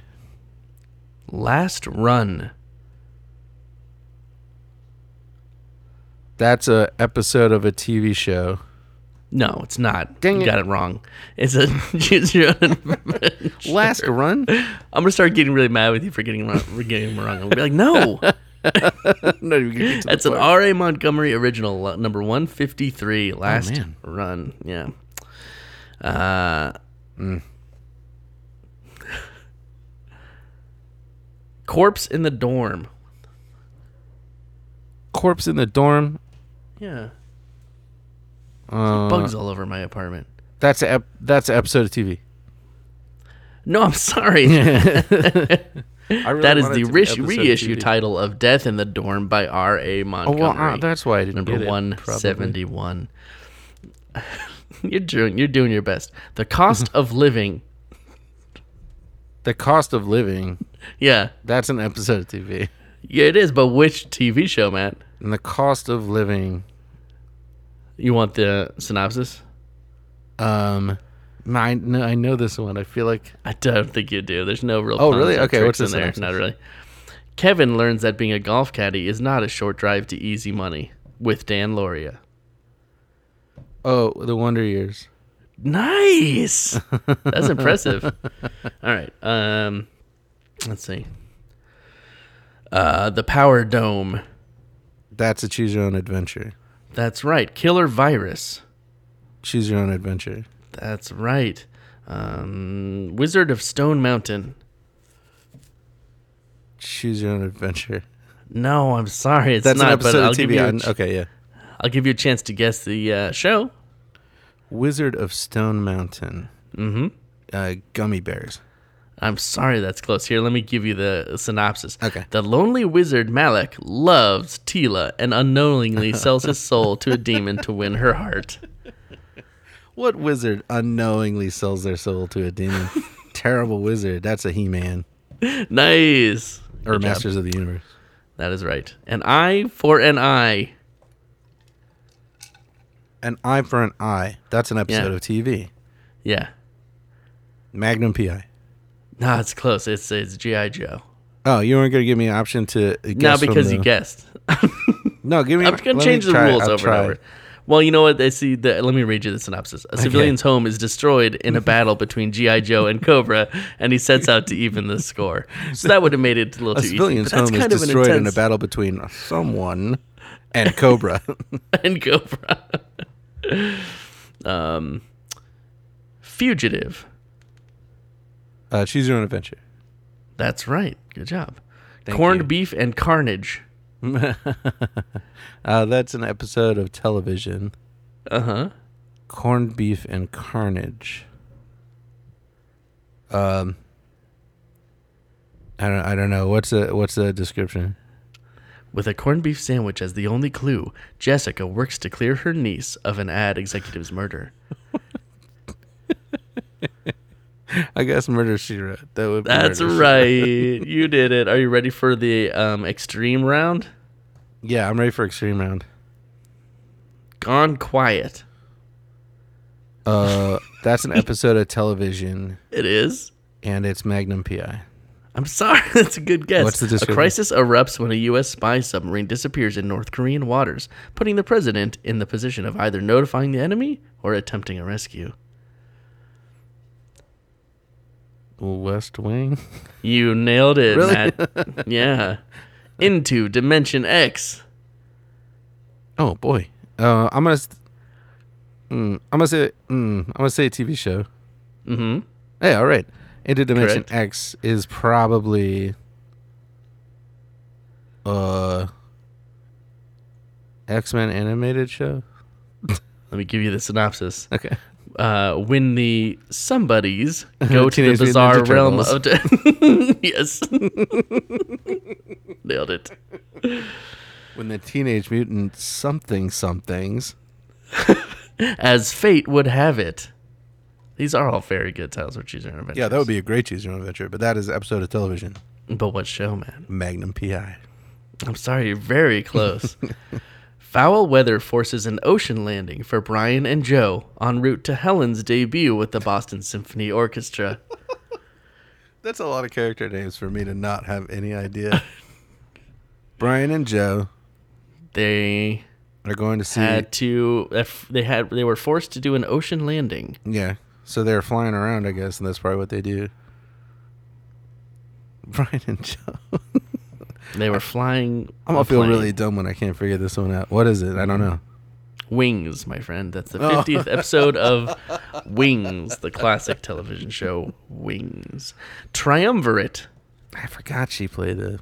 Last Run. That's a episode of a TV show. No, it's not. Dang you it. got it wrong. It's a choose your own adventure. Last run? I'm gonna start getting really mad with you for getting wrong, for getting them wrong. I'm gonna be like, no, no, you get to that's an. R.A. Montgomery original, number 153, last man. run. Yeah. Uh, Corpse in the dorm. Corpse in the dorm. Yeah. Uh, Bugs all over my apartment. That's a that's an episode of TV. No, I'm sorry. I really that is the re- reissue title of Death in the Dorm by R.A. Montgomery. Oh well, uh, that's why I didn't number get it. one probably. seventy one. you're doing you're doing your best. The cost of living. The cost of living. Yeah, That's an episode of TV. yeah, it is. But which TV show, Matt? And the cost of living. You want the synopsis? Um, I know, I know this one. I feel like I don't think you do. There's no real. Oh, puns really? or Okay, tricks what's the in there? Not really. Kevin learns that being a golf caddy is not a short drive to easy money with Dan Loria. oh, the Wonder Years. Nice. That's impressive. All right. Um, let's see. Uh, the Power Dome. That's a choose your own adventure. That's right. Killer Virus. Choose your own adventure. That's right. Um, Wizard of Stone Mountain. Choose your own adventure. No, I'm sorry, it's That's not. an episode but I'll of give TV. you. A on- ch- okay, yeah. I'll give you a chance to guess the uh, show. Wizard of Stone Mountain. Mm-hmm. Uh, Gummi Bears. I'm sorry, that's close. Here, let me give you the synopsis. Okay. The lonely wizard Malek loves Tila and unknowingly sells his soul to a demon to win her heart. What wizard unknowingly sells their soul to a demon? Terrible wizard. That's a He-Man Nice. or Good job. Masters of the Universe. That is right. An eye for an eye. An eye for an eye. That's an episode Yeah. of TV. Yeah. Magnum PI. No, it's close. It's it's GI Joe. Oh, you weren't gonna give me an option to guess No, because the- you guessed. No, give me. I'm gonna change the try. rules I'll over try. and over. Well, you know what? They see. The, let me read you the synopsis. A civilian's home is destroyed in a battle between GI Joe and Cobra, and he sets out to even the score. So that would have made it a little A too easy. civilian's home is kind of an destroyed in a battle between someone and Cobra. and Cobra. um, fugitive. uh, choose your own adventure. That's right. Good job. Thank Corned you. beef and carnage. Uh, that's an episode of television. Uh huh. Corned beef and carnage. Um, I don't. I don't know. What's the What's the description? With a corned beef sandwich as the only clue, Jessica works to clear her niece of an ad executive's murder. I guess murder she wrote. That would. Be That's right. You did it. Are you ready for the um, extreme round? Yeah, I'm ready for extreme round. Gone quiet. Uh, that's an episode of television, It is. and it's Magnum PI. I'm sorry, that's a good guess. What's the description? a crisis erupts when a U.S. spy submarine disappears in North Korean waters, putting the president in the position of either notifying the enemy or attempting a rescue. West Wing. You nailed it, Really? Matt. yeah. Into Dimension X. Oh boy. Uh, I'm gonna. st- Mm, I'm gonna say. Mm, I'm gonna say a TV show. Mm-hmm. Hey, all right. Into Dimension Correct. X is probably. Uh. X Men animated show. Let me give you the synopsis. Okay. Uh, when the somebodies go to the bizarre Ninja realm Turtles. of de- yes, nailed it. When the Teenage Mutant something somethings. As fate would have it, these are all very good titles for choosing Adventure. Yeah, that would be a great choose your own adventure, but that is an episode of television. But what show, man? Magnum PI. I'm sorry, you're very close. Foul weather forces an ocean landing for Brian and Joe en route to Helen's debut with the Boston Symphony Orchestra. That's a lot of character names for me to not have any idea. Brian and Joe They are going to see. had to if they had they were forced to do an ocean landing. Yeah. So they're flying around, I guess, and that's probably what they do. Brian and Joe. They were flying. I'm gonna feel plane. really dumb when I can't figure this one out. What is it? I don't know. Wings, my friend. That's the Oh. 50th episode of Wings, the classic television show Wings. Triumvirate. I forgot she played a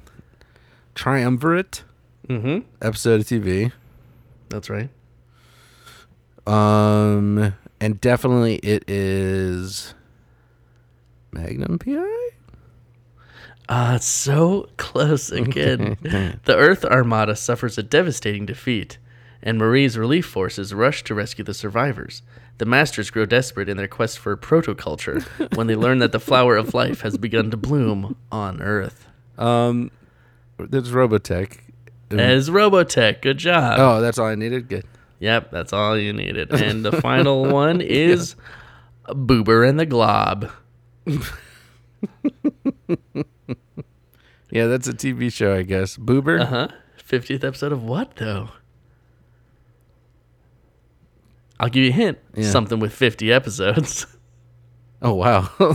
triumvirate Mm-hmm. episode of TV. That's right. Um, and definitely it is Magnum PI. Ah, it's so close again. the Earth Armada suffers a devastating defeat, and Marie's relief forces rush to rescue the survivors. The Masters grow desperate in their quest for protoculture when they learn that the flower of life has begun to bloom on Earth. Um, there's Robotech. As Robotech, good job. Oh, that's all I needed. Good. Yep, that's all you needed. And the final one is Boober and the Glob. Yeah, that's a TV show, I guess. Boober. Uh huh. 50th episode of what, though? I'll give you a hint. Yeah. Something with 50 episodes. Oh wow.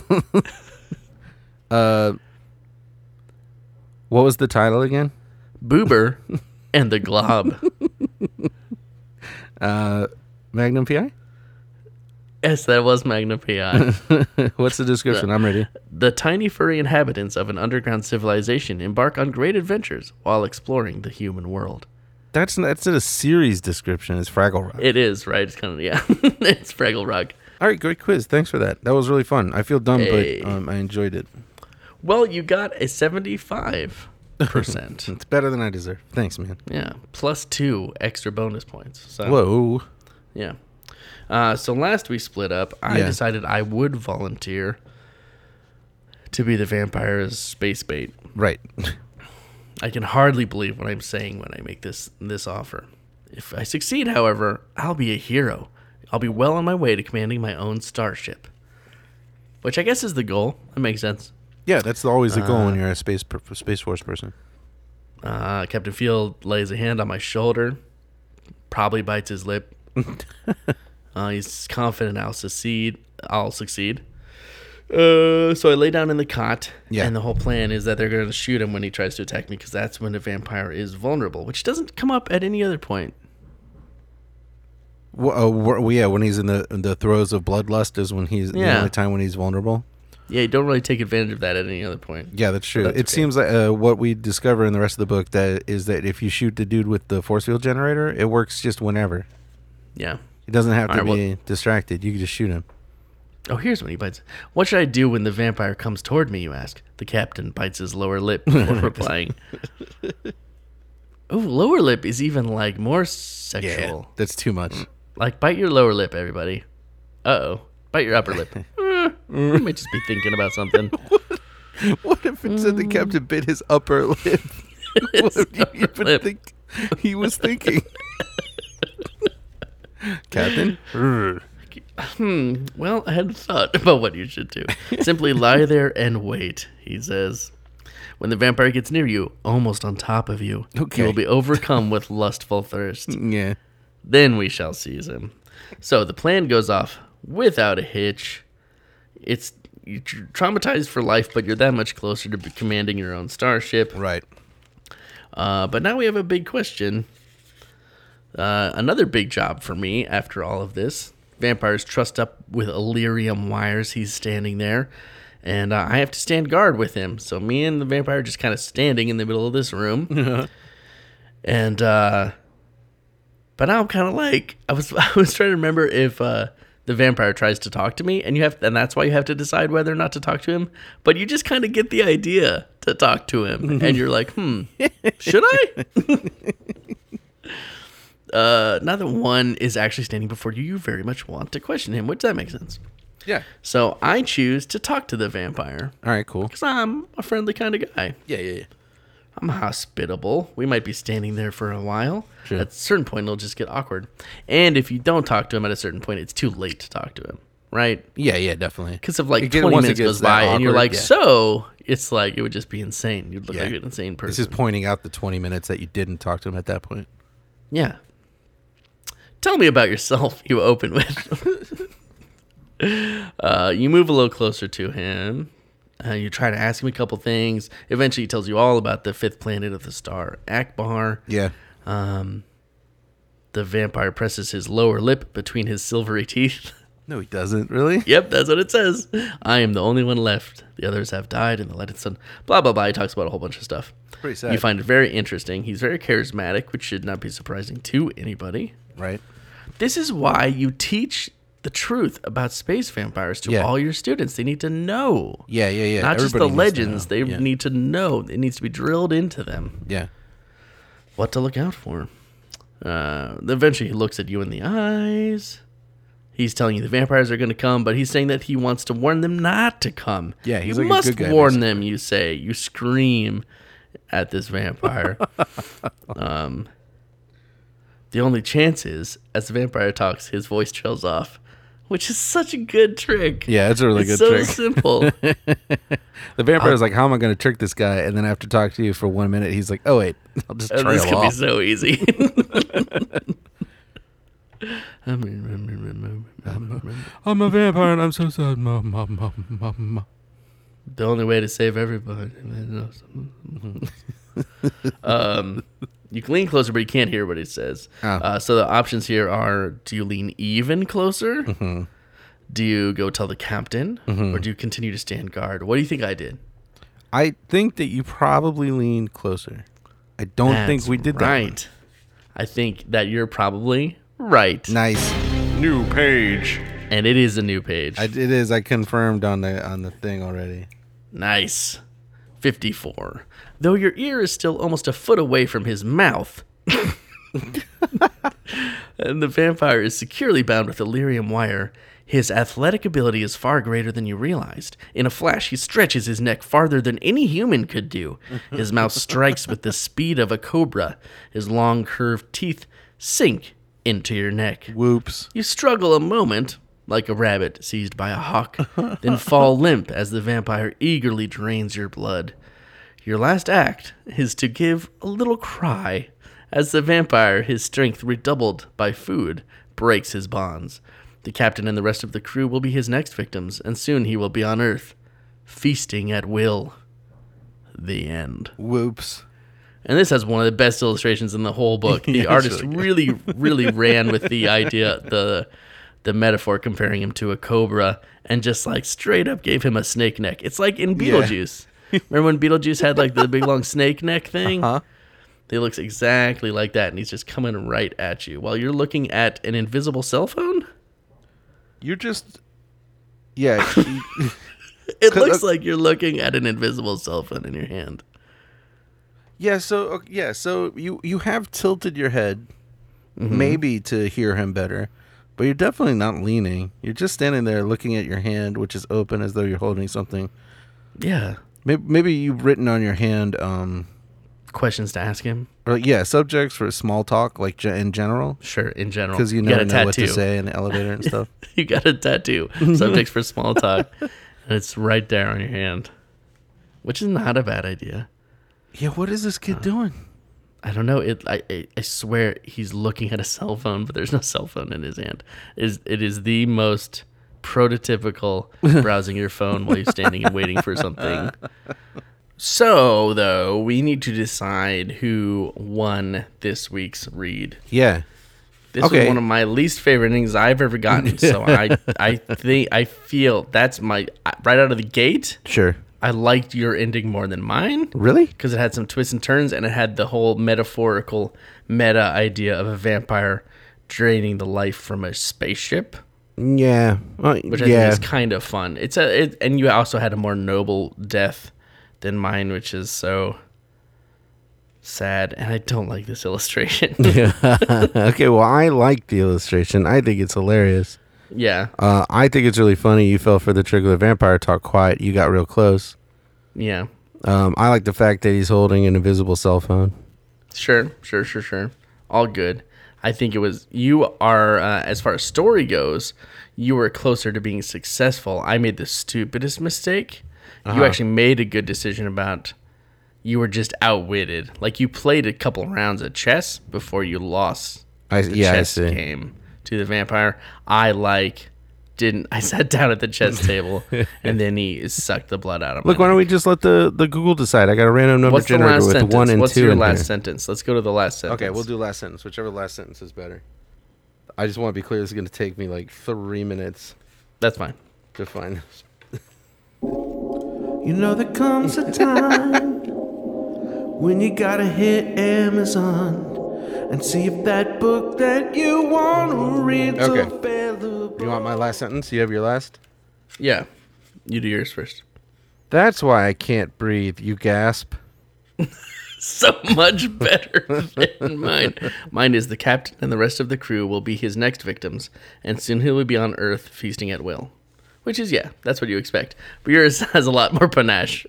uh, what was the title again? Boober and the Glob. Uh, Magnum PI. Yes, that was Magna PI. What's the description? I'm ready. the tiny furry inhabitants of an underground civilization embark on great adventures while exploring the human world. That's that's a series description. It's Fraggle Rock. It is, right? It's kind of, yeah. it's Fraggle Rock. All right, great quiz. Thanks for that. That was really fun. I feel dumb, Hey. but um, I enjoyed it. Well, you got a 75%. It's better than I deserve. Thanks, man. Yeah, plus two extra bonus points. So Whoa. yeah. Uh, so last we split up, I Yeah. decided I would volunteer to be the vampire's space bait. Right. I can hardly believe what I'm saying when I make this this offer. If I succeed, however, I'll be a hero. I'll be well on my way to commanding my own starship. Which I guess is the goal. That makes sense. Yeah, that's always the goal when you're a space per- space force person. Uh, Captain Field lays a hand on my shoulder, probably bites his lip. uh, he's confident I'll succeed. I'll succeed. Uh, so I lay down in the cot, Yeah. and the whole plan is that they're going to shoot him when he tries to attack me, because that's when a vampire is vulnerable, which doesn't come up at any other point. Well, uh, yeah, when he's in the in the throes of bloodlust is when he's the Yeah. only time when he's vulnerable. Yeah, you don't really take advantage of that at any other point. Yeah, that's true. that's it okay. seems like uh, what we discover in the rest of the book that is that if you shoot the dude with the force field generator, it works just whenever. Yeah. He doesn't have to All right, be distracted. You can just shoot him. Oh, here's when he bites. What should I do when the vampire comes toward me, you ask? The captain bites his lower lip before replying. Oh, lower lip is even like more sexual. that's too much. Like bite your lower lip, everybody. Uh oh. Bite your upper lip. Eh, you might just be thinking about something. What if it said the captain bit his upper lip? you upper even lip. think he was thinking? Captain? Hmm. Well, I hadn't thought about what you should do. Simply lie there and wait, he says. When the vampire gets near you, almost on top of you, Okay. you will be overcome with lustful thirst. Yeah. Then we shall seize him. So the plan goes off without a hitch. It's you're traumatized for life, but you're that much closer to commanding your own starship. Right. Uh, but now we have a big question. Uh, another big job for me after all of this. Vampires trussed up with Illyrium wires. He's standing there, and uh, I have to stand guard with him. So me and the vampire are just kind of standing in the middle of this room. and uh, but now I'm kind of like I was. I was trying to remember if uh, the vampire tries to talk to me, and you have, and that's why you have to decide whether or not to talk to him. But you just kind of get the idea to talk to him, and you're like, hmm, should I? uh, now that one is actually standing before you, you very much want to question him, which that makes sense. Yeah. So I choose to talk to the vampire All right. Cool. because I'm a friendly kind of guy. Yeah. Yeah. Yeah. I'm hospitable. We might be standing there for a while. Sure. At a certain point, it'll just get awkward. And if you don't talk to him at a certain point, it's too late to talk to him, right? Yeah. Yeah. Definitely. Because if like It 20 minutes goes by and you're like, yeah. so, it's like, it would just be insane. You'd look Yeah. like an insane person. This is pointing out the 20 minutes that you didn't talk to him at that point. Yeah. Tell me about yourself, you open with. uh, you move a little closer to him. Uh, you try to ask him a couple things. Eventually, he tells you all about the fifth planet of the star, Akbar. Yeah. Um, the vampire presses his lower lip between his silvery teeth. No, he doesn't. Really? yep, that's what it says. I am the only one left. The others have died in the light of the sun. Blah, blah, blah. He talks about a whole bunch of stuff. Pretty sad. You find it very interesting. He's very charismatic, which should not be surprising to anybody. Right. This is why you teach the truth about space vampires to Yeah. all your students. They need to know. Yeah. Yeah. Yeah. Not just the Everybody needs to legends, they yeah. need to know. It needs to be drilled into them Yeah. what to look out for. Uh, eventually, he looks at you in the eyes. He's telling you the vampires are going to come, but he's saying that he wants to warn them not to come. Yeah, he's you like a must good guy, warn them. You say. You scream at this vampire. um, the only chance is, as the vampire talks, his voice trails off, which is such a good trick. Yeah, it's a really it's good so trick. simple. The vampire is like, "How am I going to trick this guy?" And then after talking to you for one minute, he's like, "Oh wait, I'll just trail this could be so easy. I'm a vampire and I'm so sad. The only way to save everybody. um, you can lean closer, but you can't hear what it says. Oh. Uh, so the options here are: Do you lean even closer? Mm-hmm. Do you go tell the captain, or do you continue to stand guard? What do you think I did? I think that you probably leaned closer. I don't think we did that. right. I think that you're probably right, Nice. New page. and it is a new page. I, it is. I confirmed on the on the thing already. Nice. 54. Though your ear is still almost a foot away from his mouth. and the vampire is securely bound with Illyrium wire. His athletic ability is far greater than you realized. In a flash, he stretches his neck farther than any human could do. His mouth strikes with the speed of a cobra. His long, curved teeth sink into your neck. Whoops. You struggle a moment, like a rabbit seized by a hawk, then fall limp as the vampire eagerly drains your blood. Your last act is to give a little cry as the vampire, his strength redoubled by food, breaks his bonds. The captain and the rest of the crew will be his next victims, and soon he will be on Earth, feasting at will. The end. Whoops. And this has one of the best illustrations in the whole book. The Yeah, artist really really, really ran with the idea, the the metaphor comparing him to a cobra, and just like straight up gave him a snake neck. It's like in Beetlejuice. Remember when Beetlejuice had like the big long snake neck thing? Huh? It looks exactly like that, and he's just coming right at you while you're looking at an invisible cell phone. You're just. Yeah. it looks uh, like you're looking at an invisible cell phone in your hand. yeah. So yeah. So you you have tilted your head, Mm-hmm. maybe to hear him better, but you're definitely not leaning. You're just standing there looking at your hand, which is open as though you're holding something. Yeah. Maybe, maybe you've written on your hand, um, Questions to ask him? or yeah, subjects for small talk, like ge- in general, Sure, in general. because you got never a know what to tattoo. say in the elevator and stuff. you got a tattoo subjects for small talk and it's right there on your hand which is not a bad idea. Yeah, what is this kid doing? I don't know. It. I. I- I swear he's looking at a cell phone, but there's no cell phone in his hand. Is it is the most prototypical browsing your phone while you're standing and waiting for something. So though, we need to decide who won this week's read. Yeah. This was one of my least favorite endings I've ever gotten. So I. I think I feel that's my right out of the gate. Sure. I liked your ending more than mine Really? because it had some twists and turns and it had the whole metaphorical meta idea of a vampire draining the life from a spaceship Yeah. Uh, which I yeah. think is kind of fun it's a it, and you also had a more noble death than mine which is so sad and i don't like this illustration okay, well, I like the illustration. I think it's hilarious. yeah Uh, I think it's really funny. You fell for the trick of the vampire talk quiet. You got real close. yeah Um, I like the fact that he's holding an invisible cell phone. Sure, sure, sure, sure. All good. I think it was you are uh, as far as story goes, you were closer to being successful. I made the stupidest mistake. You actually made a good decision about you were just outwitted. Like you played a couple rounds of chess before you lost I the yeah, chess game to the vampire. I like didn't I sat down at the chess table and then he sucked the blood out of me. Look, my why don't we just let the, the Google decide? I got a random number What's generator with sentence? one and What's two your in last here. sentence? Let's go to the last sentence. Okay, we'll do last sentence. Whichever last sentence is better. I just want to be clear. This is going to take me like three minutes That's fine. to find. this. You know there comes a time when you gotta hit Amazon and see if that book that you want to read's Okay. available. You want my last sentence? You have your last. Yeah. You do yours first. That's why I can't breathe. You gasp. So much better than mine. Mine is the captain and the rest of the crew will be his next victims, and soon he will be on Earth feasting at will. Which is, yeah, that's what you expect. But yours has a lot more panache.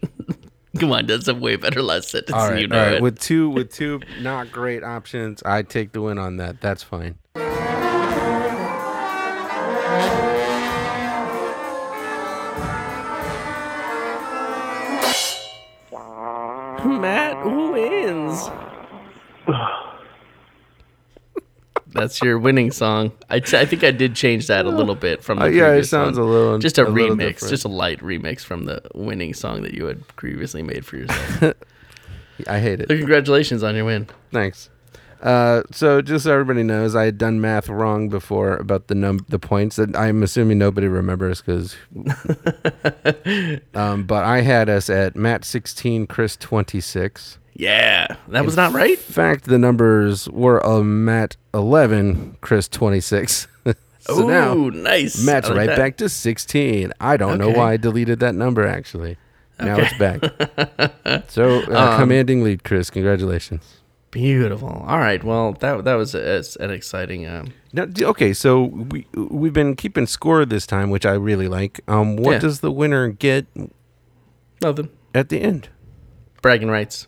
Come on, that's a way better last sentence. All than right, you know right. it. With two with two not great options, I take the win on that. That's fine. Matt wins. That's your winning song. I, t- I think I did change that a little bit from the Uh, yeah, it sounds one. a little- just a, a remix, just a light remix from the winning song that you had previously made for yourself. I hate it. so congratulations on your win. Thanks. Uh, so just so everybody knows, I had done math wrong before about the num the points. That I'm assuming nobody remembers because. um, but I had us at Matt 16, Chris 26. Yeah, that was not right. In fact, the numbers were uh, Matt 11, Chris 26. so Oh, now nice. Matt's like right that. back to 16. I don't know Okay. why I deleted that number actually. Now it's back. so Um, uh, commanding lead, Chris. Congratulations. Beautiful. All right. Well, that that was a, an exciting. Um, Now, okay, so we we've been keeping score this time, which I really like. Um, what Yeah. does the winner get nothing. at the end? Bragging rights.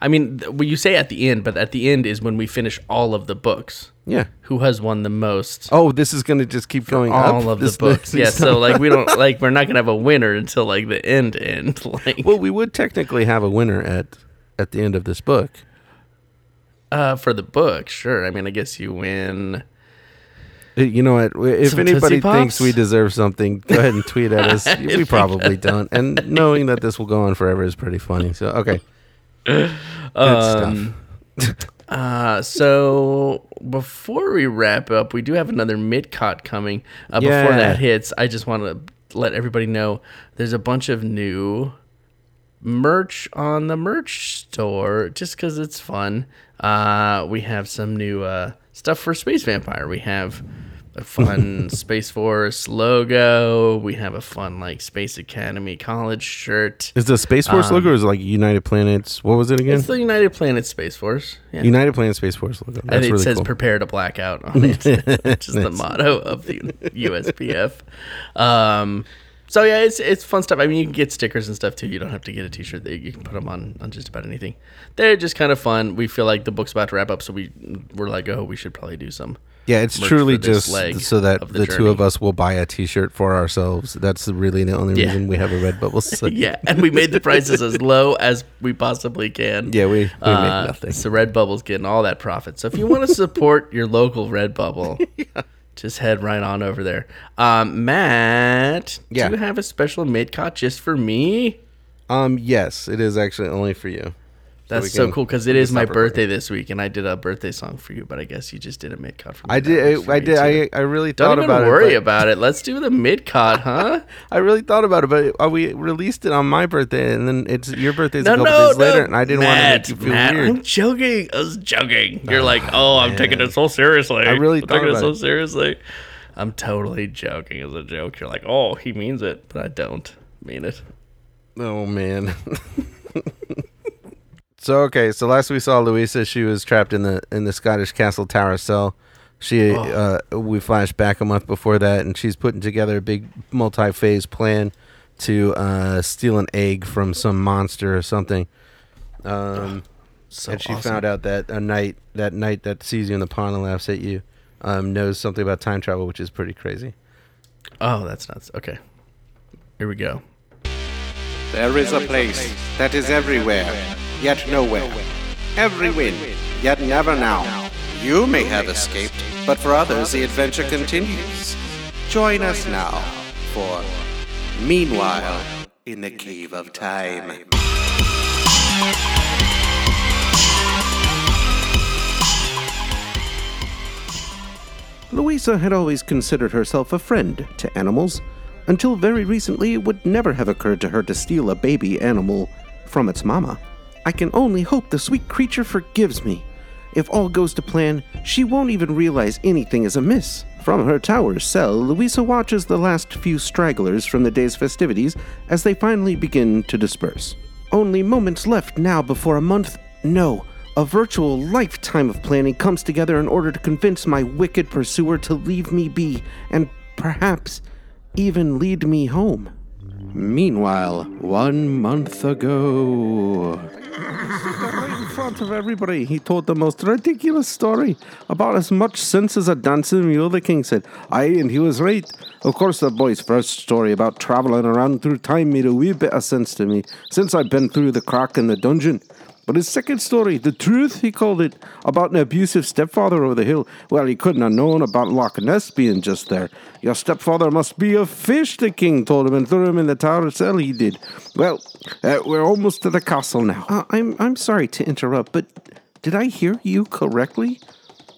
I mean, th- well, you say at the end, but at the end is when we finish all of the books. Yeah. Who has won the most? Oh, this is gonna just keep going up. all of the books. Yeah. So like we don't like we're not gonna have a winner until like the end end. Like well, we would technically have a winner at at the end of this book. Uh, for the book, sure. I mean, I guess you win. You know what? If Some anybody Tootsie thinks we deserve something, go ahead and tweet at us. we probably don't. And knowing that this will go on forever is pretty funny. So okay, good Um, stuff. Uh, so before we wrap up, we do have another Midcot coming. Uh, Before Yeah. that hits, I just want to let everybody know there's a bunch of new merch on the merch store just because it's fun. Uh, we have some new uh, stuff for Space Vampire. We have a fun Space Force logo. We have a fun like Space Academy college shirt. Is the Space Force logo or is it like United Planets? What was it again? Um, It's the United Planets Space Force. Yeah. United Planets Space Force logo. and it really says cool. "Prepare to Blackout" on it, which is the motto of the USPF. Um, So yeah, it's it's fun stuff. I mean, you can get stickers and stuff too. You don't have to get a T-shirt. You can put them on on just about anything. They're just kind of fun. We feel like the book's about to wrap up, so we we're like, oh, we should probably do some. Yeah, it's truly just so that the, the two of us will buy a T-shirt for ourselves. That's really the only Yeah. reason we have a Redbubble. site. Yeah, and we made the prices as low as we possibly can. Yeah, we- we make Uh, nothing. So Redbubble's getting all that profit. So if you want to support your local Redbubble, just head right on over there. Um, Matt, Yeah. do you have a special mid midcot just for me? Um, yes, it is actually only for you. That's we so cool because it is my birthday this week, and I did a birthday song for you. But I guess you just did a midcot for me. I did. I, I did. too. I, I really Don't thought about worry it. but- about it. Let's do the mid cut, huh? I really thought about it, but uh, we released it on my birthday, and then it's your birthday's No, a couple no, days later, and I didn't Matt, want to make you feel Matt, weird. I'm joking. I was joking. You're like, oh, I'm taking it so seriously. I really I'm thought taking it so it. seriously. I'm totally joking as a joke. You're like, oh, he means it, but I don't mean it. Oh man. so okay, so last we saw Louisa, she was trapped in the in the Scottish castle tower cell. She uh we flashed back a month before that and she's putting together a big multi-phase plan to uh steal an egg from some monster or something. Um So and she awesome. found out that a knight that knight that sees you in the pond and laughs at you um knows something about time travel, which is pretty crazy. Oh, that's nuts. Okay, here we go. There is a place that is everywhere, yet nowhere. Every win, yet never now. You may have escaped, but for others the adventure continues. Join us now for Meanwhile in the Cave of Time. Louisa had always considered herself a friend to animals, until very recently it would never have occurred to her to steal a baby animal from its mama. I can only hope the sweet creature forgives me. If all goes to plan, she won't even realize anything is amiss. From her tower cell, Louisa watches the last few stragglers from the day's festivities as they finally begin to disperse. Only moments left now before a month, no, a virtual lifetime of planning comes together in order to convince my wicked pursuer to leave me be and perhaps even lead me home. Meanwhile, one month ago. Right in front of everybody, he told the most ridiculous story about as much sense as a dancing mule, the king said. Aye, and he was right. Of course, the boy's first story about traveling around through time made a wee bit of sense to me, since I've been through the crack in the dungeon. But his second story, the truth, he called it, about an abusive stepfather over the hill, well, he couldn't have known about Loch Ness being just there. Your stepfather must be a fish, the king told him, and threw him in the tower cell he did. Well, uh, we're almost to the castle now. Uh, I'm, I'm sorry to interrupt, but did I hear you correctly?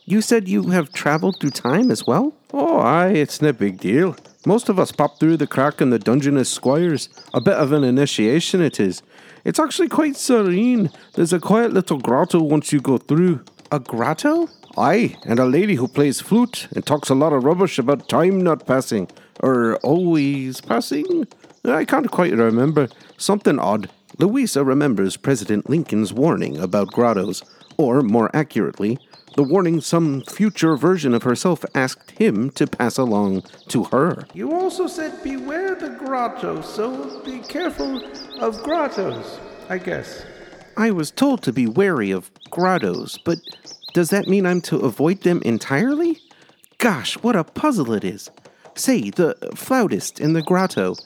You said you have traveled through time as well? Oh, aye, it's no big deal. Most of us pop through the crack in the dungeon as squires. A bit of an initiation it is. It's actually quite serene. There's a quiet little grotto once you go through. A grotto? Aye, and a lady who plays flute and talks a lot of rubbish about time not passing. Or always passing? I can't quite remember. Something odd. Louisa remembers President Lincoln's warning about grottos, or more accurately, the warning some future version of herself asked him to pass along to her. You also said beware the grotto, so be careful of grottos, I guess. I was told to be wary of grottos, but does that mean I'm to avoid them entirely? Gosh, what a puzzle it is. Say, the flautist in the grotto,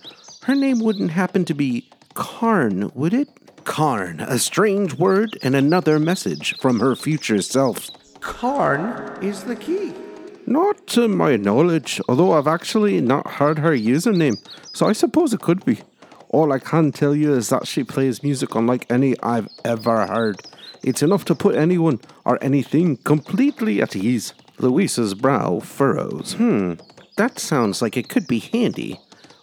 her name wouldn't happen to be Karn, would it? Karn, a strange word and another message from her future self. Karn is the key. Not to my knowledge, although I've actually not heard her username, so I suppose it could be. All I can tell you is that she plays music unlike any I've ever heard. It's enough to put anyone or anything completely at ease. Louisa's brow furrows. Hmm, that sounds like it could be handy.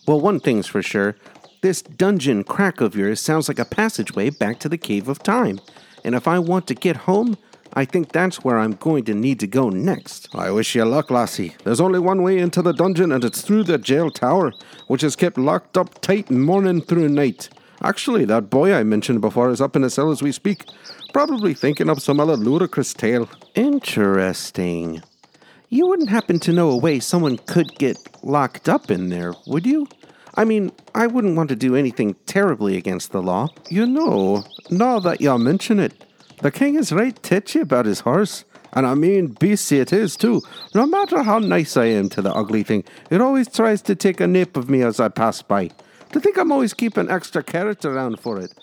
Well, one thing's for sure. This dungeon crack of yours sounds like a passageway back to the Cave of Time. And if I want to get home, I think that's where I'm going to need to go next. I wish you luck, lassie. There's only one way into the dungeon, and it's through the jail tower, which is kept locked up tight morning through night. Actually, that boy I mentioned before is up in the cell as we speak, probably thinking up some other ludicrous tale. Interesting. You wouldn't happen to know a way someone could get locked up in there, would you? I mean, I wouldn't want to do anything terribly against the law. You know, now that you mention it, the king is right titchy about his horse. And I mean, beastly it is too. No matter how nice I am to the ugly thing, it always tries to take a nip of me as I pass by. To think I'm always keeping extra carrots around for it.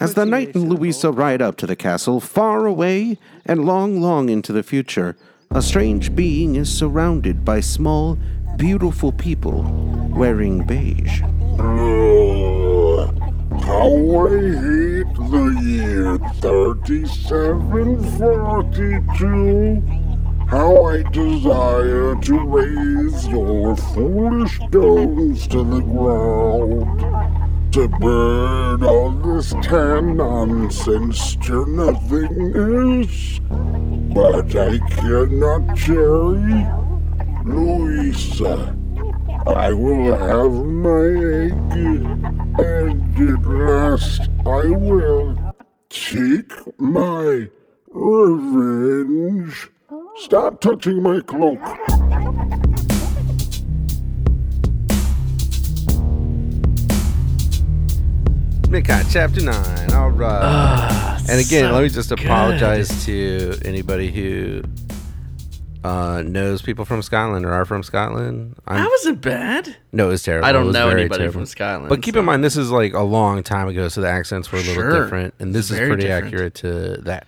As the knight and Louisa ride up to the castle, far away and long, long into the future, a strange being is surrounded by small, beautiful people wearing beige. How I hate the year 3742. How I desire to raze your foolish stones to the ground. To burn all this tan nonsense to nothingness. But I cannot Jerry. Louisa, I will have my egg, and at last I will take my revenge. Stop touching my cloak. Midcon Chapter 9. All right. Ah, and again, so let me just good. apologize to anybody who uh, knows people from Scotland or are from Scotland. I'm, That wasn't bad. no, it was terrible. I don't know anybody terrible. from Scotland. But keep so- in mind, this is like a long time ago, so the accents were a little Sure. different. And this is pretty different. accurate to that.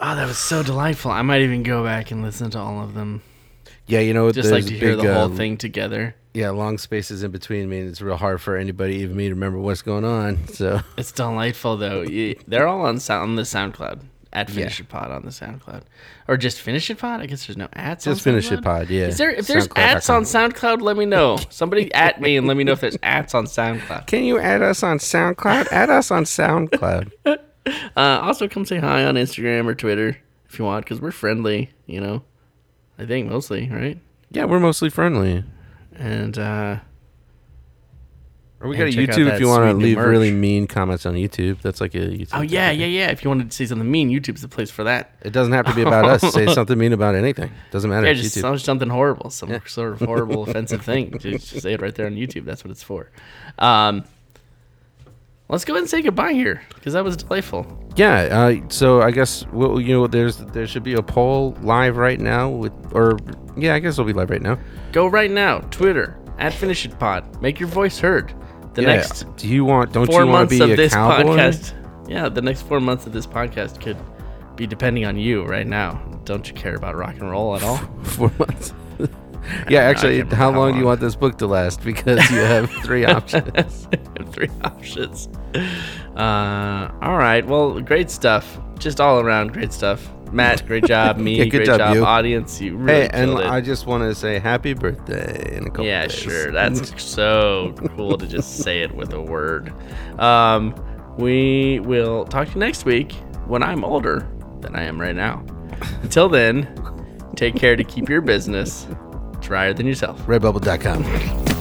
Oh, that was so delightful. I might even go back and listen to all of them. Yeah, you know, Just like to hear big, the whole um, thing together. Yeah, long spaces in between I mean it's real hard for anybody, even me, to remember what's going on. So It's delightful though. They're all on sound on the SoundCloud at Finish It Pod on the SoundCloud, or just Finish It Pod. I guess there's no ads. Just Finish It Pod, yeah. Is there if there's ads on SoundCloud? Let me know. Somebody at me and let me know if there's ads on SoundCloud. Can you add us on SoundCloud? add us on SoundCloud. Uh, also, come say hi on Instagram or Twitter if you want, because we're friendly. You know, I think mostly right. Yeah, we're mostly friendly. And uh, Or we got a check out YouTube that if you want to sweet new leave really mean comments on YouTube. That's like a YouTube. oh yeah, yeah, yeah. If you wanted to say something mean, YouTube's the place for that. It doesn't have to be about us. Say something mean about anything. Doesn't matter. Yeah, It's just YouTube. some- something horrible, some sort of horrible, offensive thing. Just say it right there on YouTube. That's what it's for. Um, let's go ahead and say goodbye here because that was delightful. Yeah. Uh, so I guess well, you know, there's there should be a poll live right now with, or yeah, I guess it'll be live right now. Go right now, Twitter at Finish It Pod. Make your voice heard. The yeah. next Do you want? Don't four you want months to be of a this cowboy? podcast. Yeah, the next four months of this podcast could be depending on you right now. Don't you care about rock and roll at all? Four months. yeah, actually, how how long do you want this book to last? Because you have three options. Three options. Uh, all right. Well, great stuff. Just all around great stuff. Matt, great job. Me, Yeah, great job, job. you. Audience, you really Hey, and it. I just want to say happy birthday in a couple yeah, days. sure. That's so cool to just say it with a word. Um, we will talk to you next week when I'm older than I am right now. Until then, take care to keep your business drier than yourself. Redbubble.com.